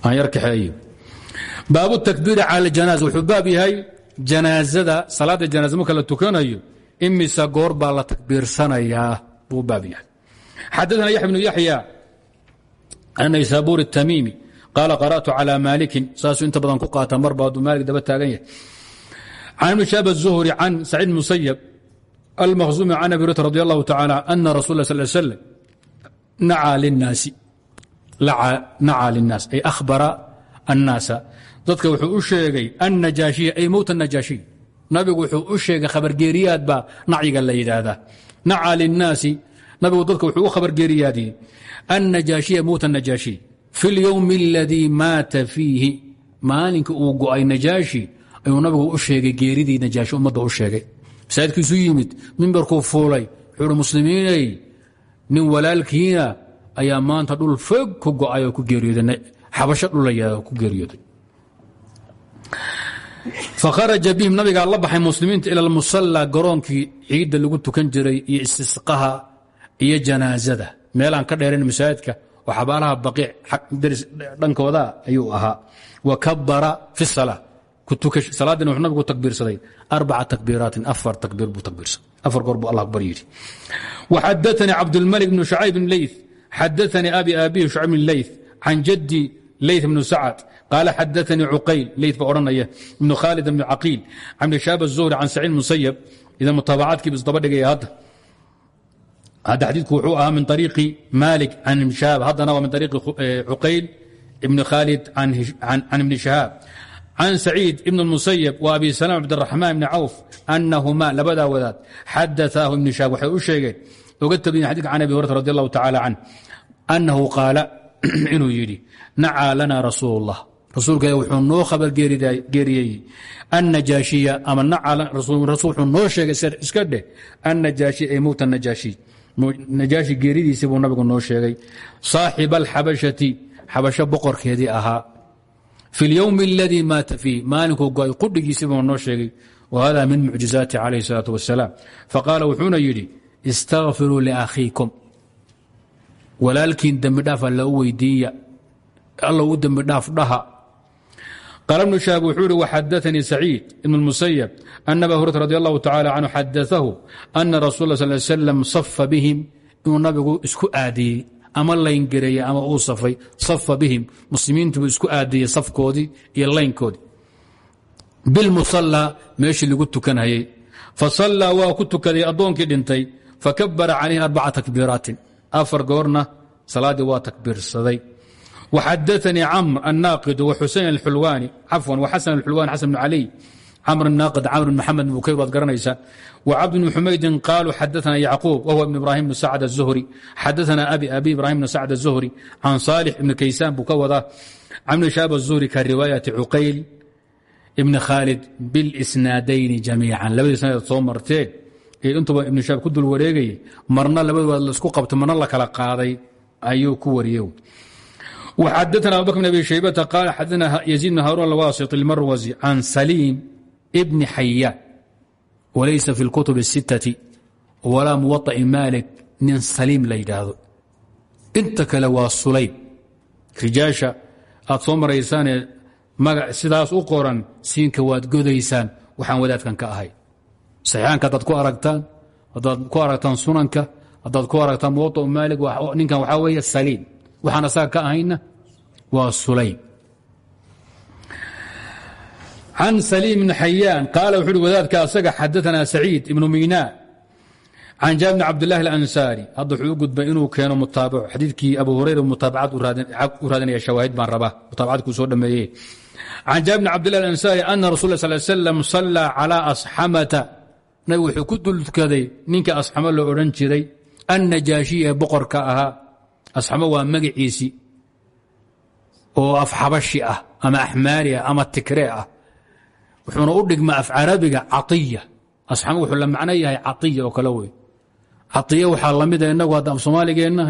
Aan yar kaxeeyo. Baabu takbiiri cala aljanaasa wuxuu baab yahay janaazada salaadda janaaza marka la tukanayo imise goor baa la takbiirsanayaa buu baab yahay. Xadaana yaxya bnu yaxya an naysaabuur الtamimi qaala qara'tu calى maalikin saasuu inta badan ku qaata mar ba hadduu maalik daba taagan yahay can ibni shaab الzuhri can saciid musayab almakhzumi can abi hurata radi allahu tacala ana rasul la sal slm nacaa linnaas ay ahbara annaasa dadka wuxuu u sheegay annajaashiya ay mowt najaashiy nabigu wuxuu u sheegay khabargeeriyaad baa nacyiga la yidhaahdaa nacaa linnaasi nabigu dadka wuxuu u khabargeeriyaadiyey annajaashiya mowt najaashiy fi اlyowmi اladii maata fiihi. Maalinka uu go'ay najaashi ayuu nabigu u sheegay geeridii najaashi ummadda u sheegay. Masaajidkiisu yimid mimbarkuu fuulay wuxuu uhi muslimiinay nin walaalkiina ayaa maanta dhul fog ku go'ay oo ku geeriyooday. Xabasho dhulaya ku geeriyooday. Fakharaja bihim nabigaa la baxay muslimiinta ila almusalla garoonkii ciidda lagu tukan jiray iyo istisqaha iyo janaazada. Meelaan ka dheerayn masaajidka xabaalaha baqiic dhankooda ayuu ahaa. Wa kabara fi salaa salaadina wuxuu nabigu takbiirsaday. Arbaca takbiiraatin afar takbiir buu takbiirsaday. Afar goor allah akbar yidhi. Waxadaanii cabdulmalik bnu shacayb bn leyth xadaanii abi aabihi shacayb bn leyth can jaddi leyth bnu sacad. Qaala xadaanii cuqayl. Leyth baa odhanaya. Ibnu khaalid bnu caqiil. Can shaab azuhri can saciid musayab idan mutaabacaadkiibu isdaba dhigaya hadda xadiidku wuxuu ahaa min ariiqi malik can ibni shahaab. Haddana waa min ariiqi cuqayl ibni khaalid can ibni shahaab. Can saciid ibn اmusayb w abi salam cabdiraxmaan bni cawf anahuma labadaa wadaad xadaaahu ibn shaab waxay u sheegeen oga tabiyen xadika can abi hurata radi allahu tacala can annahu qaala inuu yidhi nacaa lana rasuul اllah rasuulka wuxuu noo khabargeeriyey annajaashiya ama wuxuu noo sheegay iska dheh annajaashiya ay mowta najaashi najaashi geeridiisii buu nabigu noo sheegay saaxiba alxabashati xabasho boqorkeedii ahaa fi اlyowm اladii maata fiih maalinkuu go-ay qudhigiisiba noo sheegay wa hada min mucjizaati calayh الsalaaة wasalaam faqaala wuxuuna yidhi istagfiruu liakhiikum walaalkiin dembi dhaaf alla u weydiiya alla u dembi dhaaf dhaha qaala bnu shaab wuxuu ihi waxadaanii saciid ibn اmusayab ana aba hurata radi allahu tacala canhu xadaahu ana rasul sal slam safa bihim inuu nabigu isku aadiyey ama layngareeyey ama uu safay safa bihim. Muslimiintubu isku aadiyey safkoodii iyo laynkoodii. Bilmusallaa meeshii lagu tukanhayey fasallaa waa ku tukaday addoonkii dhintay. Fakabara calayhi arbaca takbiiraatin. Afar goorna salaaddii waa takbiirsaday waxadaanii camr annaaqidu waxusein alxulwaani cafwan waxasan alxulwaani xasan bnu caliy camr naaqid camr bn maxamed bn bukayr waad garanaysaan wcabd bn xumaydin qaaluu xadaana yacquub whuwa ibn ibrahim bn sacd الzuhri xadaana abi abi ibrahim bn sacd الzuhri can saalix ibn kaysaan buu ka wadaa can ibn shaab الzuhri ka riwaayati cuqayl ibn khaalid biاlisnaadayni jamiican labadii sanadeed soo marteen ee intuba ibn shaab ku dul wareegayay marna labadooda laisku qabto marna la kala qaaday ayuu ku wariyey وxadثna abu bkr بن abi shaybةa qal xadثna يزيد بن hاrون الwاسط الmarwزي can سليم بن xayاn walaysa fi اlkutub الsiتaةi walaa muwaطa'i maalik nin saliim la yidhaahdo inta kale waa sulaym rijaasha aad soo maraysaanee sidaas u qoran siinka waad godaysaan waxaan wadaadkan ka ahay saxiixaanka haddaad ku aragtaan haddaad ku aragtaan sunanka haddaad ku aragtaan muwaطa'u maalik ninkan waxaa weeye saliim waxaan asaga ka ahayna waa sulaym. Can saliim bn xayaan qaala wuxu wadaadka asaga xadaanaa saciid ibnu mina can jaabir bn cabdillahi alansaari. Hadda wuxuu u inuu keeno mutaabaco. Xadiidkii abu hurayra mutaabacad u raadinaya shawaahid baan rabaa. Mutaabacadkuu soo dhameeye can jaabir bn cabdillahi alansaari ana rasul sal slam sallaa calaa asxamata. Nabigu wuxuu ku dulkaday ninka asxamo loo odhan jiray annajaashi ee boqorka ahaa asxamo waa magaciisii oo af xabashi ah ama axmaali ah ama tikree ah. Wuxuuna u dhigmaa af carabiga caiya asxamo wuxuu la macno yahay caiya oo kale wey. Caiya waxaa la mida inagu hadda af soomaaligeenna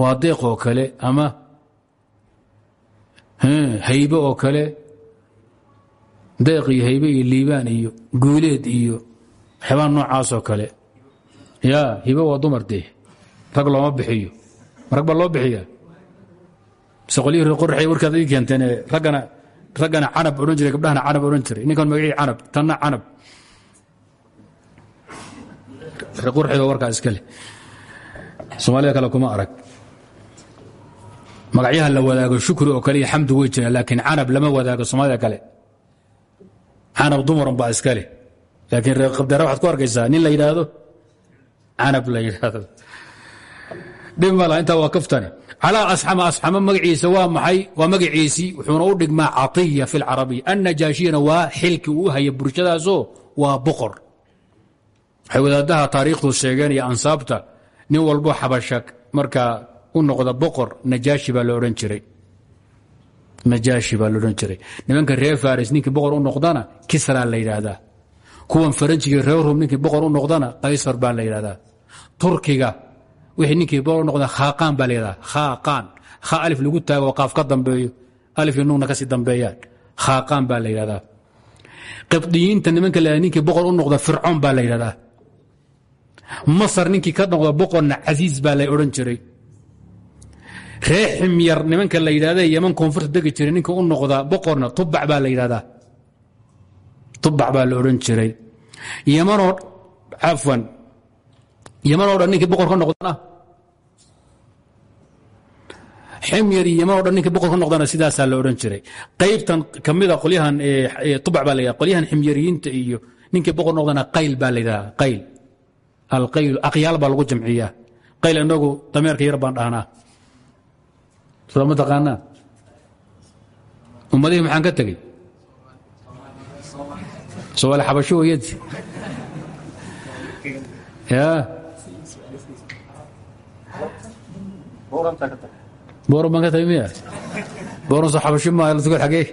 waa deeq oo kale ama haybe oo kale. Deeq iyo haybe iyo liibaan iyo guuleed iyo waxyaabaa noocaasoo kale. Ya hibe waa dumar dee. Rag looma bixiyo marag baa loo bixiya mise qolyihii reer qorxay warkaad ii keenteen raggana raggana canab odhan jiray gabdhahana canab odhan jiray. Ninkan magacii canab tanna canab. Reer warkaa iska leh. Soomaalida kale kuma arag. Magacyaha la wadaago shukri oo kale iyo xamdu way jiraan laakiin canab lama wadaago soomaalida kale. Canab dumaran baa iska leh. Laakiin reer waxaad ku arkaysaa nin la yidhaahdo canab la yidhaahdo dhib intaa waa kaftani calaa asxama asxama magaciisa waa maxay? Waa magaciisii wuxuuna u dhigmaa caiya fi lcarabiya annajaashiyana waa xilki uu haya bulshadaasoo waa boqor. Waxay taariikhdu sheegeen iyo ansaabta nin walbo xabasha markaa u noqda boqor najaashi baa laodhan jiray. Najaashi baa laodhan jiray. Nimanka reer faris ninkii boqor u noqdana kisra la yidhaahdaa. Kuwan faranjiga reer rum ninkii boqor u noqdana kaysar baa la yidhahdaa turkiga wixii ninkii boqor u noqda khaaqaan baa kha alif lagu taago oo ka dambeeyo. Alif iyo nuunna ka sii dambeeyaan. Khaaqaan baa la yidhahdaa. Qibdiyiinta la ninkii boqor u noqda fircoon baa masar ninkii ka noqda boqorna casiis baa la jiray. Ree ximyar nimanka la yidhahda yeman koonfurta degi jiray ninka u noqda boqorna tubac baa la tubac baa la jiray. Yemanoo cafwan yeman oo dhan boqor ka noqdana ximyar iyo yeman o dhan boqor ka noqdana sidaasaa la odhan jiray qaybtan ka mida qolyahan tubac baa la yidhahda qolyahan iyo. Ninkii boqor noqdana qayl baa la yidhahdaa qayl alqayl baa lagu jamciyaa qayl inagu dameerka yar baan dhahnaa soo ma taqaanaa maxaan ka tegey soomaali xabasho weyadi ya booran baan ka tagay miya booran soo xabasho ma agee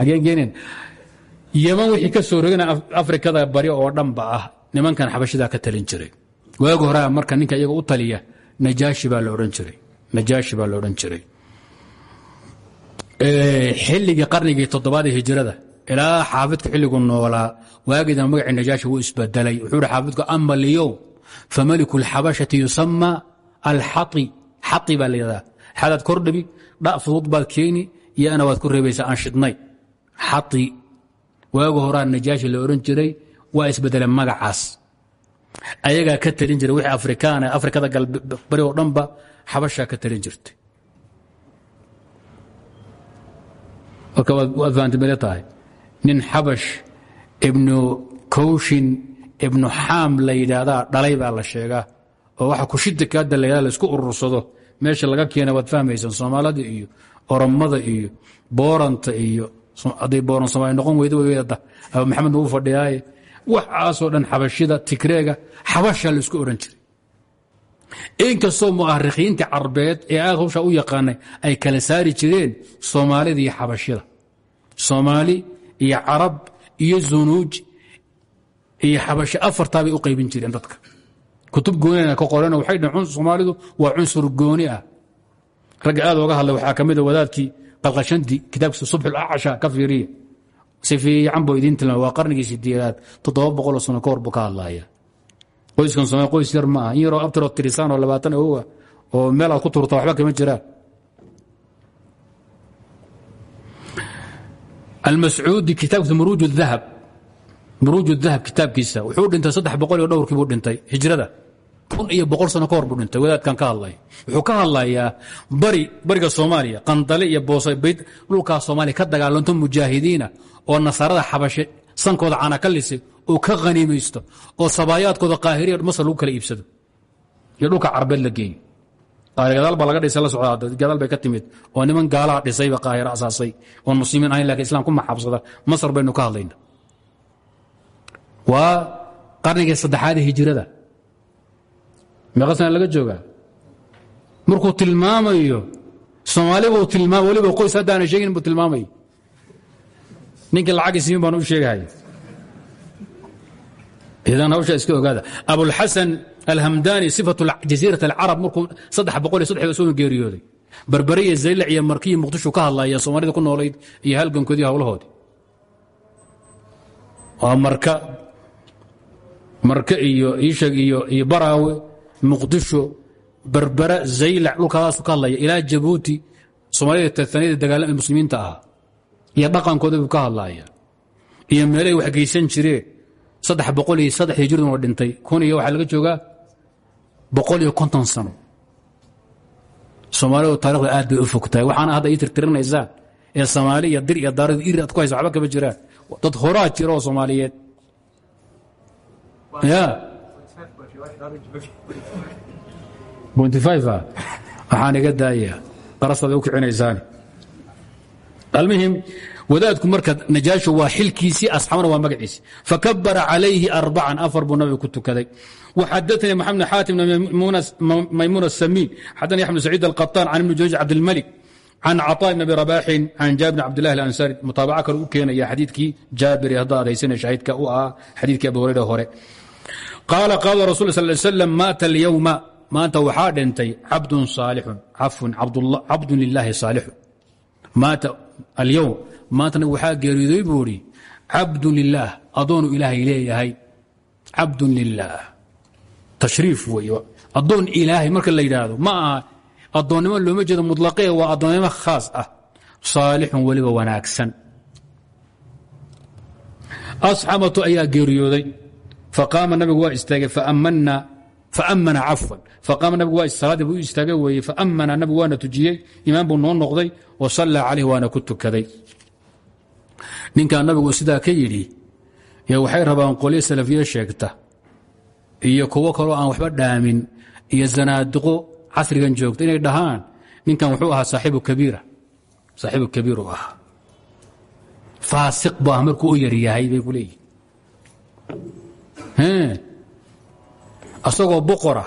ageen geeneen wixii ka soo rogana afrikada bari oo dhanba ah nimankan xabashidaa ka talin jiray. Waagi horaa marka ninka iyaga u taliya najaashi baa la odhan jiray. Najaashi baa la odhan jiray. Xilligii qarnigii toddobaad ee hijrada ilaa xaafidku xilligu noolaa waagidan magacii najaashi wuu isbedelay. Wuxuu hi xaafidku ama alyowm famaliku اlxabashati yusama alxai xai baa layidhahdaa xadaad kordhibi dha fudud baad keeni iyo ana waad ku reebaysaa aan shidnay. Xai waagi horaa najaashi la odhan jiray waa isbedeleen magacaas. Ayagaa ka talin jiray wixii afrikaan afrikada galbari oo dhanba xabashaa ka talin jirtay. Marka waad fahantimele tahay? Nin xabash ibnu kowshin ibnu xaam la yidhaahdaa dhalay baa la sheegaa oo waxa kushidika hadda la yidhahda la isku urursado meesha laga keena waad fahmaysaan soomaalida iyo oromada iyo booranta iyo hadday booran soomaali noqon weydo weyda aba maxamed nagu fadhiyaaye. Waxaasoo dhan xabashida tigreega xabasha la isku odhan jiray. Inkastoo mu'arikhiinta carbeed ee aad hawshaa u yaqaanay ay kala saari jireen soomaalida iyo xabashida. Soomaali iyo carab iyo zunuuj iyo xabashi afartaa bay u qaybin jireen dadka kutub goonina ka qoran waxay dhaheen soomaalidu waa cunsur gooni ah. Ragga aad ooga hadlay waxaa ka wadaadkii qalqashanti kitaabkiisa subxul acasha ka fiiriya. Si fiican buu idiin tilmaamay waa qarnigii sideedaad sano ka hor buu qoyskan soomaali qoys yar ma aha. In yaroo abtiroo tirisaan oo oo meel ku turta waxba kama jiraan almascuudi kitaabkiisa muruuj dahab muruuj dahab kitaabkiisa. Wuxuu dhintay saddex boqol buu dhintay hijrada kun iyo boqol sano ka hor buu dhintay wadaadkan ka hadlaya wuxuu ka hadlayaa bari bariga soomaaliya qandale iyo boosay bayd dhulkaas soomaaliya ka dagaalanto mujaahidiina oo nasaarada xabashe sankooda cana ka lisay oo ka haniimaysto oo sabaayaadkooda qaahiriya masar lagu kala iibsado. Iyo dhulka carbeed la geeyo gadaal baa laga dhisay la socdaa gadaal bay ka timid. Oo niman gaalaha dhisayba qaahiro asaasay oon muslimiin ahayn laakiin islam ku maxabsada. Masar baynu ka hadlayna. Waa qarnigii saddexaadee hijirada meeqa sana laga joogaa? Markuu tilmaamayo soomaali buu tilmaam weliba qoys haddaana sheegin buu tilmaamayo ninkii lacag isimin baan u sheegahaya idan hawsha iska ogaada. Abulxasan alhamdani sifatu jasiirat alcarab markuu soo geeriyooday. Barbare iyo iyo markiyi muqdisho ka hadlaya soomaalida ku noolayd iyo halgankoodii hawlahoodii waa marka. Iyo iishag iyo iyo baraawe muqdisho berbera zaylac dhulkaadaasu ka hadlaya ilaa jabuuti soomaalida taniyada dagaalama muslimiinta ahaa iyo dhaqankooda ka hadlaya iyo meelay wax geysan jireen saddex boqol iyo oo dhintay kun iyo waxaa laga joogaa boqol iyo konton sano. Soomaalidu taarikhda aad bay u fogtahay waxaana hadda ii tirtirinaysaan ee soomaali iyo dir iyo daaradu iri aad ku haysa waxba kama jiraan. Dad horaa jira oo soomaaliyeed. Ya waxaan iga daaya qarastaad u kicinaysaan almuhim wadaadku marka najaasho waa xilkiisii asxaabna waa magaciisi. Fakabara calayhi arbacan afar buu nabiga ku tukaday. Waxadaanii maxamed xaatim maymuun asamiin xadani axmed saciid alqaطaan can ibni jurayj cabdilmalik can caطaa ibn abi rabaxin can jaabir bn cabdillahi alansari. Mutaabaca kale u keenaya xadiidkii jaabir hadda adaysana shaahidka u ahaa xadiidkii abu hurayra hore qaala qaala rasul sal slam maata alyowma maanta waxaa dhintay cabdun saalixun. Cafun cabdun lilaahi saalixun. Maata alyowm maantana waxaa geeriyooday buu idhi cabdun lilaah adoonu ilaahay leeyahay. Cabdun lilaah tashriif wey addoon ilaahay marka la yidhaahdo ma aha addoonnimo looma jeedo mutlaqee waa addoonnimo khaas ah. Saalixun weliba wanaagsan. Asxamatu ayaa geeriyooday faqaama nabigu waa istaagay faamana cafwan. Faqaama nabigu waa salaadii buu istaagay weeye faamana nabigu waana tujiyey imaam buu noo noqday wa sallaa calayh waana ku tukaday. Ninkaa nabigu sidaa ka yidhi waxay rabaan qolyo salafiye sheegta iyo kuwo kaloo aan waxba dhaamin iyo zanaadiqo casrigan joogta inay dhahaan ninkan wuxuu ahaa saaibu kabiira. Saaxiibu kabiir u ahaa. Faasiq markuu u bay ku asagoo boqora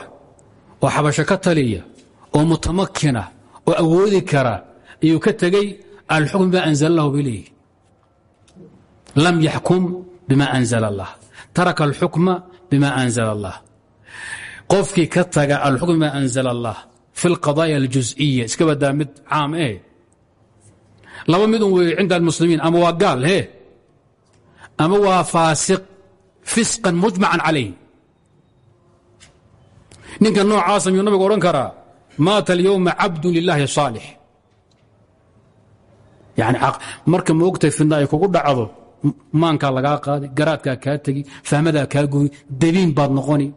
oo xabasho ka taliya oo mutamakina oo awoodi kara ayuu ka tegey alxukm bima anzala allahu bay leeyihiin lam yaxkum bima anzala allah taraka alxukma bima anzala allah qofkii ka taga alxukm bima anzala allah fi alqadaaya aljuز'iya iska badaa mid caam eh. Laba midun weeye cinda almuslimiin ama waa gaal he ama waa faasiq fisqan mujmacan calayh ninka noocaasa miyuu nabigu odhan karaa maata alyowma cabdu lilaahi saalix. Yani marka moogtay fidna ay kugu dhacdo maankaa lagaa qaaday garaadkaa kaa tegi fahmadaa kaa goy dabiin baad noqoni.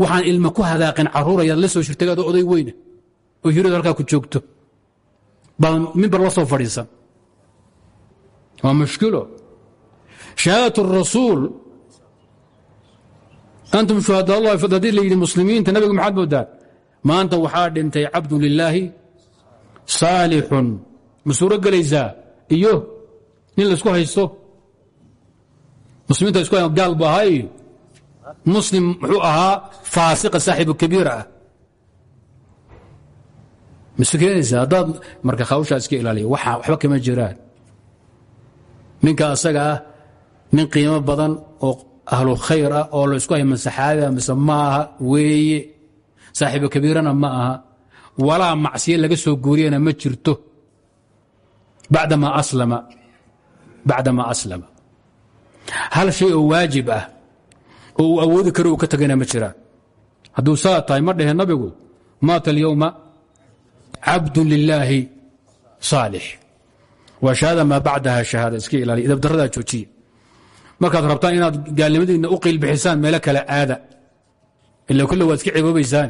Waxaan ilma ku hadaaqin caruurayaad la soo shirtay adoo oday weyna oo hiradu halkaa ku joogto. Baad mimbar la soo fadhiisan. Waa mushkilo. Shahaadat rasuul antum shuhada allah haddii la yidhi muslimiinta nabiga maxaad moodaan maanta waxaa dhintay cabdu lilaahi saalixun ma suuro gelaysaa iyo nin la isku haysto muslimiinta isku gaal bu ahaa iyo muslim muxuu ahaa faasiqa saaxibu kabiira ah mise keenaysa haddaad marka hawshaa iska ilaaliya waxa waxba kama jiraan ninka asaga ah nin qiimo badan ahlu khayr ah oo la isku hay masaxaada mise ma weeye. Saaxiibu kabiirana ma aha. Walaa macsiye laga soo guuriyana ma jirto. Bacdamaa aslama. Bacdamaa aslama. Hal shay oo waajib ah oo uu awoodi karo uu ka tagayna ma jiraan. Hadduu saa tahay ma dhehe nabigu maata alyowma cabdu lilaahi saalix. Waa shahaada maa bacdaha shahaada iska ilaaliya. Idabdaradaa joojiya markaad rabtaan inaad gaalnimadiinna u qiilbixisaan meelo kale aada ila kulle waad iska ciboobaysaan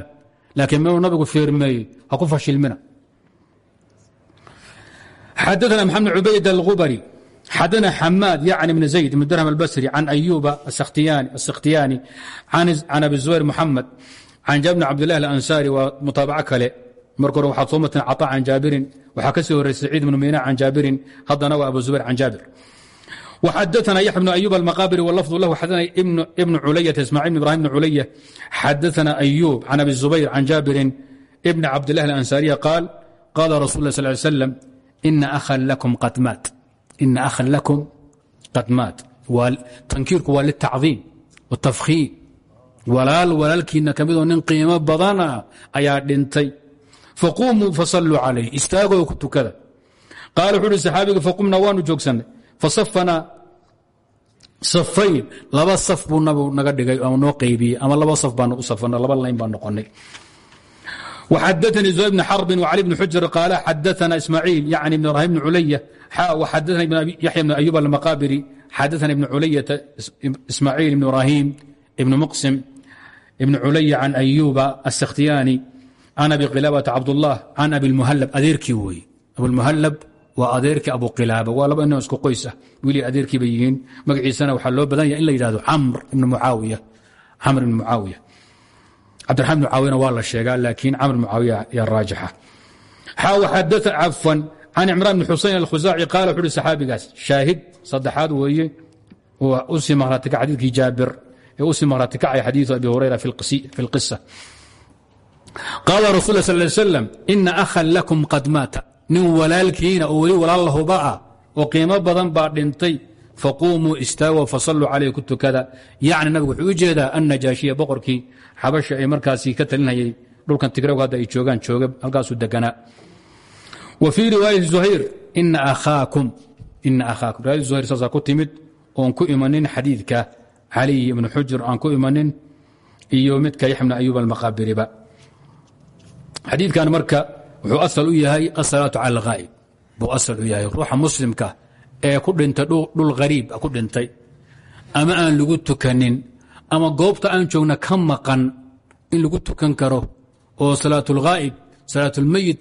laakiin meelu nabigu feermeeyey ha ku fashilmina xadaثna mxamed bn cubayd alغubari xadana xamaad yacni bn zayd bn dirham albasri can ayuba asakhtiyaani can abi zubayr muxamed can jaabir bn cabdilah alansaari waa mutaabaco kale marka hore waxaad soo marteen caطa can jaabirin waxaa ka sii horreysay saciid bnu mina can jaabirin haddana waa abu zubayr can jaabir وxadثna yaحya بن أyوب المقاbري واللفظ لh xadثna بن culyة ismاعيل بن ibrahim بن culyة xadثna أyوب عن أبي الزبير عن jاaبر بن cabدالله الأنساaرية قاaل قاla رsuل اه صل ل وسلم إنa أhا لكم قad maat tankiirku waa للتacظيim والتفkhيim walaal walaalkiina kamidoo nin qiimo badana ayaa dhintay faqumuu faصلوu عalayه istaagoo ku tukada qaal wuxuu uhi saxaabiga faqumna waanu joogsanay fasafana safayn laba saf buu nabigu naga dhigay ama noo qaybiyey ama laba saf baanu u safana laba layn baan noqonay وxadثnي زهير بن xرب وعلي بن xujر قال xadثna إسماعيل يعني بن ibrahيم بن cuلyة xadثna يحيى بن أيوب المقاbري xadثna بن cuلyة إسماعيل بن ibrahيم بن مقسم بن cuلyة عن أيوب السkhtiyاني عن أبي قلابة cبدالله عن أبي المهلب adeerkii wey أبوالمهلب waa adeerkii abuqilaaba waa laba ino isku qoys ah. Wiilii adeerkii bay yihiin. Magaciisana waxaa loo badan yahay in la yidhahdo camr ibn muaawiya camr ibn mucaawiya. Cabdiraxman ibn mucaawiyana waa la sheegaa laakiin camr ibn mucaawiya yaa raajixa. Xaawa xadaan cafan can cimraan bn xuseyn alkhusaaci qaala wuxu uhi saxaabigaas shaahid saddexaad weeye. Oo u sii mahraatika xadiidkii jaabir ee u sii mahraatikacay xadiidu abi hurayra fi اlqisa qaala rasul ll sl slam ina akhan lakum qad maata nin walaalkiina oo weli walaal lahuba ah oo qiimo badan baa dhintay faquumuu istaago fasalluu calayh ku tukada. Yacni nabigu wuxuu u jeedaa annajaashiya boqorkii xabasha ee markaasi ka talinhayay dhulkan tigrawga hadda ay joogaan jooga halkaasuu deganaa wa fii riwaayati zuhayr ina akhaakum ina akhaakum. Riwaayati zuhayr saasaa ku timid oon ku imanin xadiidka caliy ibnu xujr aan ku imanin iyo midka yaxya bna ayuub almaqaabiriba xadiidkan marka wuxuu asal u yahay asalaatu cala alghaa'ib. Buu asal u yahay. Ruuxa muslimka ee ku dhintay dhul hariib ku dhintay. Ama aan lagu tukanin ama goobta aan joogna ka maqan in lagu tukan karo oo salaatulghaa'ib salaatulmeyit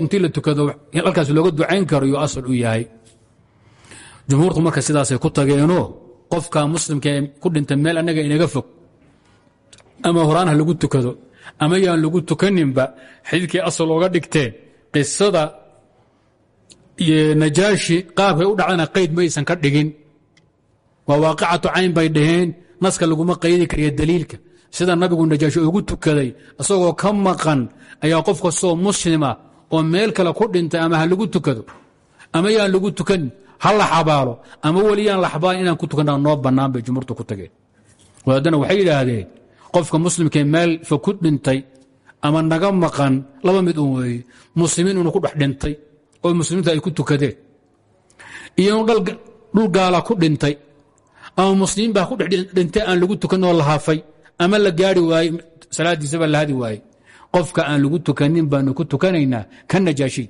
intii la tukado halkaas looga ducayn karo yuu asal u yahay. Jumhuurtu marka sidaasay ku tageenoo qofka muslimka ku dhintay meel annaga inaga fog ama horaan lagu tukado ama yaan lagu tukaninba xadiidkii asal ooga dhigteen qisada najaashi qaabkay u dhacdana qayd maysan ka dhigin. Waa waaqicatu cayn bay dhaheen naska laguma qaydi kariya daliilka. Sida nabigu najaashi ugu tukaday isagoo ka maqan ayaa qof kastoo muslima oo meel kale ku dhintay ama ha lagu tukado. Ama yaan lagu tukanin ha la xabaalo ama weli yaan la xabaalin inaan ku tukana noo bannaan bay jumhuurtu ku tageen. Wadaadana waxay yidhaahdeen qofka muslimkee meel fog ku dhintay ama naga maqan laba mid un weeye muslimiin inuu ku dhex dhintay oo muslimiinta ay ku tukadeen. Iyo inuu dhul gaala ku dhintay ama muslimiin baa ku dhex dhintay aan lagu tukanin oo la hafay ama la gaari waaye salaadiisaba la hadi waaye qofka aan lagu tukanin baanu ku tukanaynaa ka najaashi.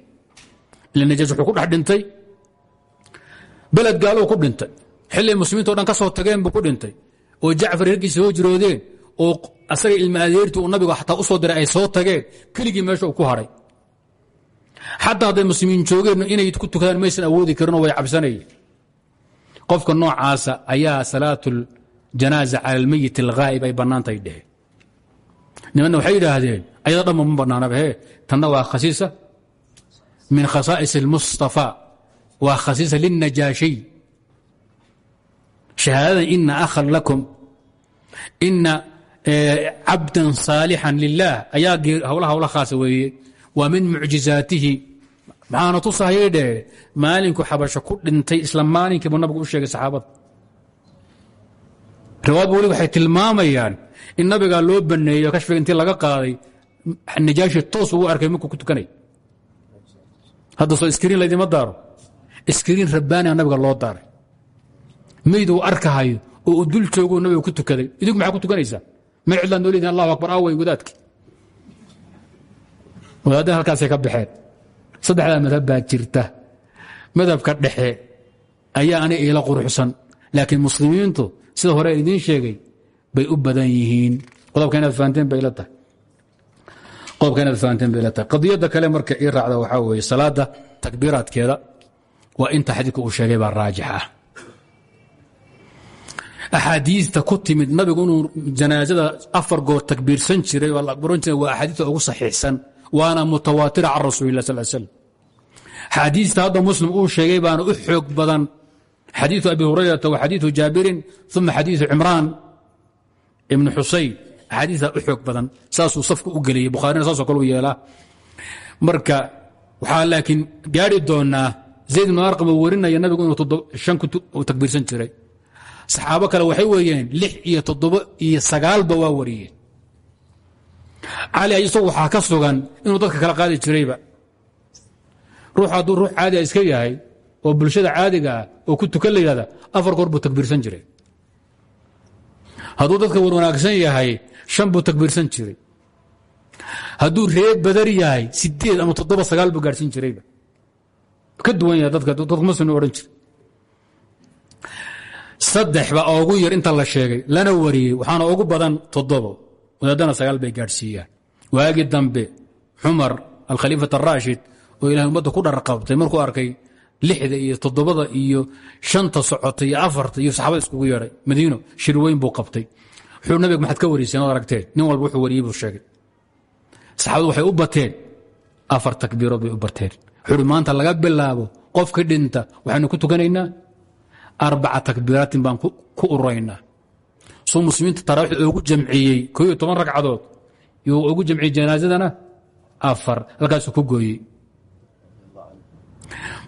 Ila najaashi wuxuu ku dhex dhintay. Beled gaalou ku dhintay. Xilay muslimiinto dhan ka soo tageen buu ku dhintay. Oo jacfar herkiisa soo oo asaga ilma adeertii uu nabigu xataa u soo diray ay soo tageen keligii meesha uu ku hadhay xataa hadday muslimiin joogeen inay ku tukadaan maysan awoodi karinoo way cabsanayeen. Qofka noocaasa ayaa salaatuljanaaza cala almeyit alghaa'ib ay bannaantahay dheheen nimanna waxay yidhaahdeen ayada dhanba ma bannaanaba hee tanna waa khasiisa? Min khasaa'is almustafaa waa khasiisa lilnajaashiy shahaadadan ina akhan lakum ina cabdan saalixan lilah ayaa hawla hawla khaasa weeye. Waa min mucjizaatihi. Maxaana tusahayay maalinku xabasho ku dhintay isla maalinkiibu nabigu u sheegay saxaabada riwaayadba weli waxay tilmaamayaan in nabigaa loo baneeyo kashfiga intii laga qaaday najaashi toos ugu arkay markuu ku tukanay. Hadda soo iskriin laydima daaro. Iskriin rabbaaniga nabiga loo daaray. Meyd uu arkahayo oo uu dul joogo nabiga ku tukaday. Idinku maxaa ku tukanaysaa may cidlaan noo leedihin allahu akbar awey wadaadki wadaaddan halkaasay ka baxeen saddexdaa madhab baa jirta madhabka dhexe ayaa aniga iila quruxsan laakiin muslimiintu sida hore idiin sheegay bay u badan yihiin qodobka inaad fahanteen bay ila tahay qodobka fahanteen bay ila tahay kale marka ii raacda waxaa weeye salaadda takbiiraadkeeda waa inta xadiidku uu sheegay baa raajix ah axaadiista ku timid nabigu inuu janaazada afar goor takbiirsan jiray oo la aqbaran jiray waa axaadiista ugu saxiixsan waana mutawaatira can rasuuli lah sal slm xaadiista hadda muslim uu sheegay baana u xoog badan xadiiu abi hurayrata wa xadiiu jaabirin uma xadiiu cimraan ibni xusayn axaadiistaa u xoog badan saasuu safka u geliyey bukhaarina saasoo kale u yeelaa marka waxaa laakiin gaari doonaa zayd ibnu arqam oo warinaya nabigu inuu shan takbiirsan jiray saxaabo kale waxay weeyeen lix iyo toddobo iyo sagaalba waa wariyeen. Cali isagu waxaa ka sugan inuu dadka kala qaadi jirayba. Ruux hadduu ruux caadiga iska yahay oo bulshada caadiga ah oo ku tukan la yihahda afar goor buu takbiirsan jiray. Hadduu dadka wan wanaagsan yahay shan buu takbiirsan jiray. Hadduu reer badar yahay sideed ama toddoba sagaal buu gaadhsiin jirayba. Ka duwan yahay dadka dadku muslim odhan jira saddex baa ugu yar inta la sheegay. Lana wariyey. Waxaana ugu badan toddobo. Wadaadana sagaal bay gaadhsiiyaan. Waagii dambe cumar alkhaliifat araashid oo ilahay ummadda ku dharqabtay markuu arkay lixda iyo toddobada iyo shanta socota iyo afarta iyo saxaabada iskugu yeedhay madiino shir weyn buu qabtay. Wuxuu nabiga maxaad ka wariyseen ood aragteen. Nin walba wuxuu wariyey buu sheegay. Saxaabadu waxay u bateen. Afar takbiirood bay u bateen. Wuxuu maanta laga bilaabo qofka dhinta waxaynu ku tukanaynaa arbaca takbiiraatin baan ku ururaynaa. Suu muslimiinta taraawiixda ugu jamciyey koo iyo toban ragcadood yuu ugu jamciyey janaasadana afar halkaasuu ku gooyey.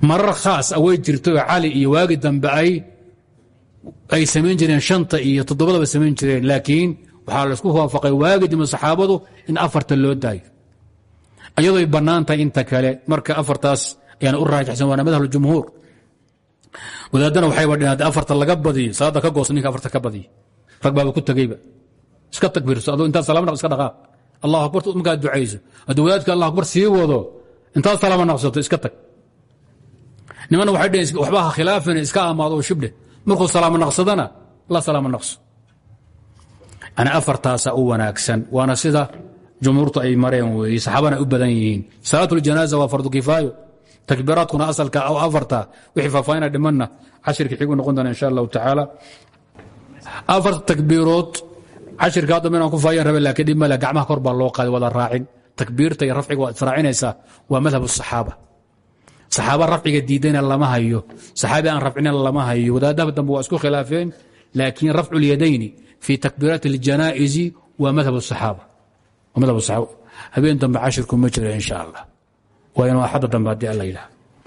Marar khaas a way jirtay oo cali iyo waagi dambe ay ay samayn jireen shanta iyo toddobadaba samayn jireen laakiin waxaa la isku waafaqay waagi dambe saxaabadu in afarta loo daayo iyadooy bannaan tahay inta kale marka afartaas ayaan u raajixsan waana madhab jumhuur wadaadana waxayba dheen haddii afarta laga badiyo salaadda ka goosa ninka afarta ka badiyo rag ku tegeyba iska takbiirso adoo intaad salaama iska dhaqaaq. Allahu akbar markaad ducayso. Haddii wadaadka allah akbar sii wado intaad salaama naqsato iska tag. Nimanna waxay dheheen waxba ha iska amaado oo shibdhe markuu salaamo naqsadana la salaamo naqso. Yani afartaasa u wanaagsan. Waana sida jumhuurtu ay mareen weeye saxaabana u badan yihiin. Salaatuljanaasa waa fardu kifaayo takbiiraadkuna asalka afarta wixii faahfaahina dhimanna cashirka xigu noqon doona insha allahu tacaala. Afarta takbiirood cashirka hadda inaan ku faayan rabe laakiin dhib male gacmaha kor baa loo qaaday wada raacin. Takbiirta iyo rafciga waad israacinaysaa waa madhab saxaaba. Saxaaba rafciga diidayna lama hayo saxaabi aan rafcina lama hayo. Wadaadaha dambe waa isku khilaafeen laakiin rafcu اlyadayni fi takbiiraati اljanaa'izi waa madhab saxaaba. Habeen dambe cashirku ma jiro in sha allah waa inuu axadda dambe haddii alla yidhaha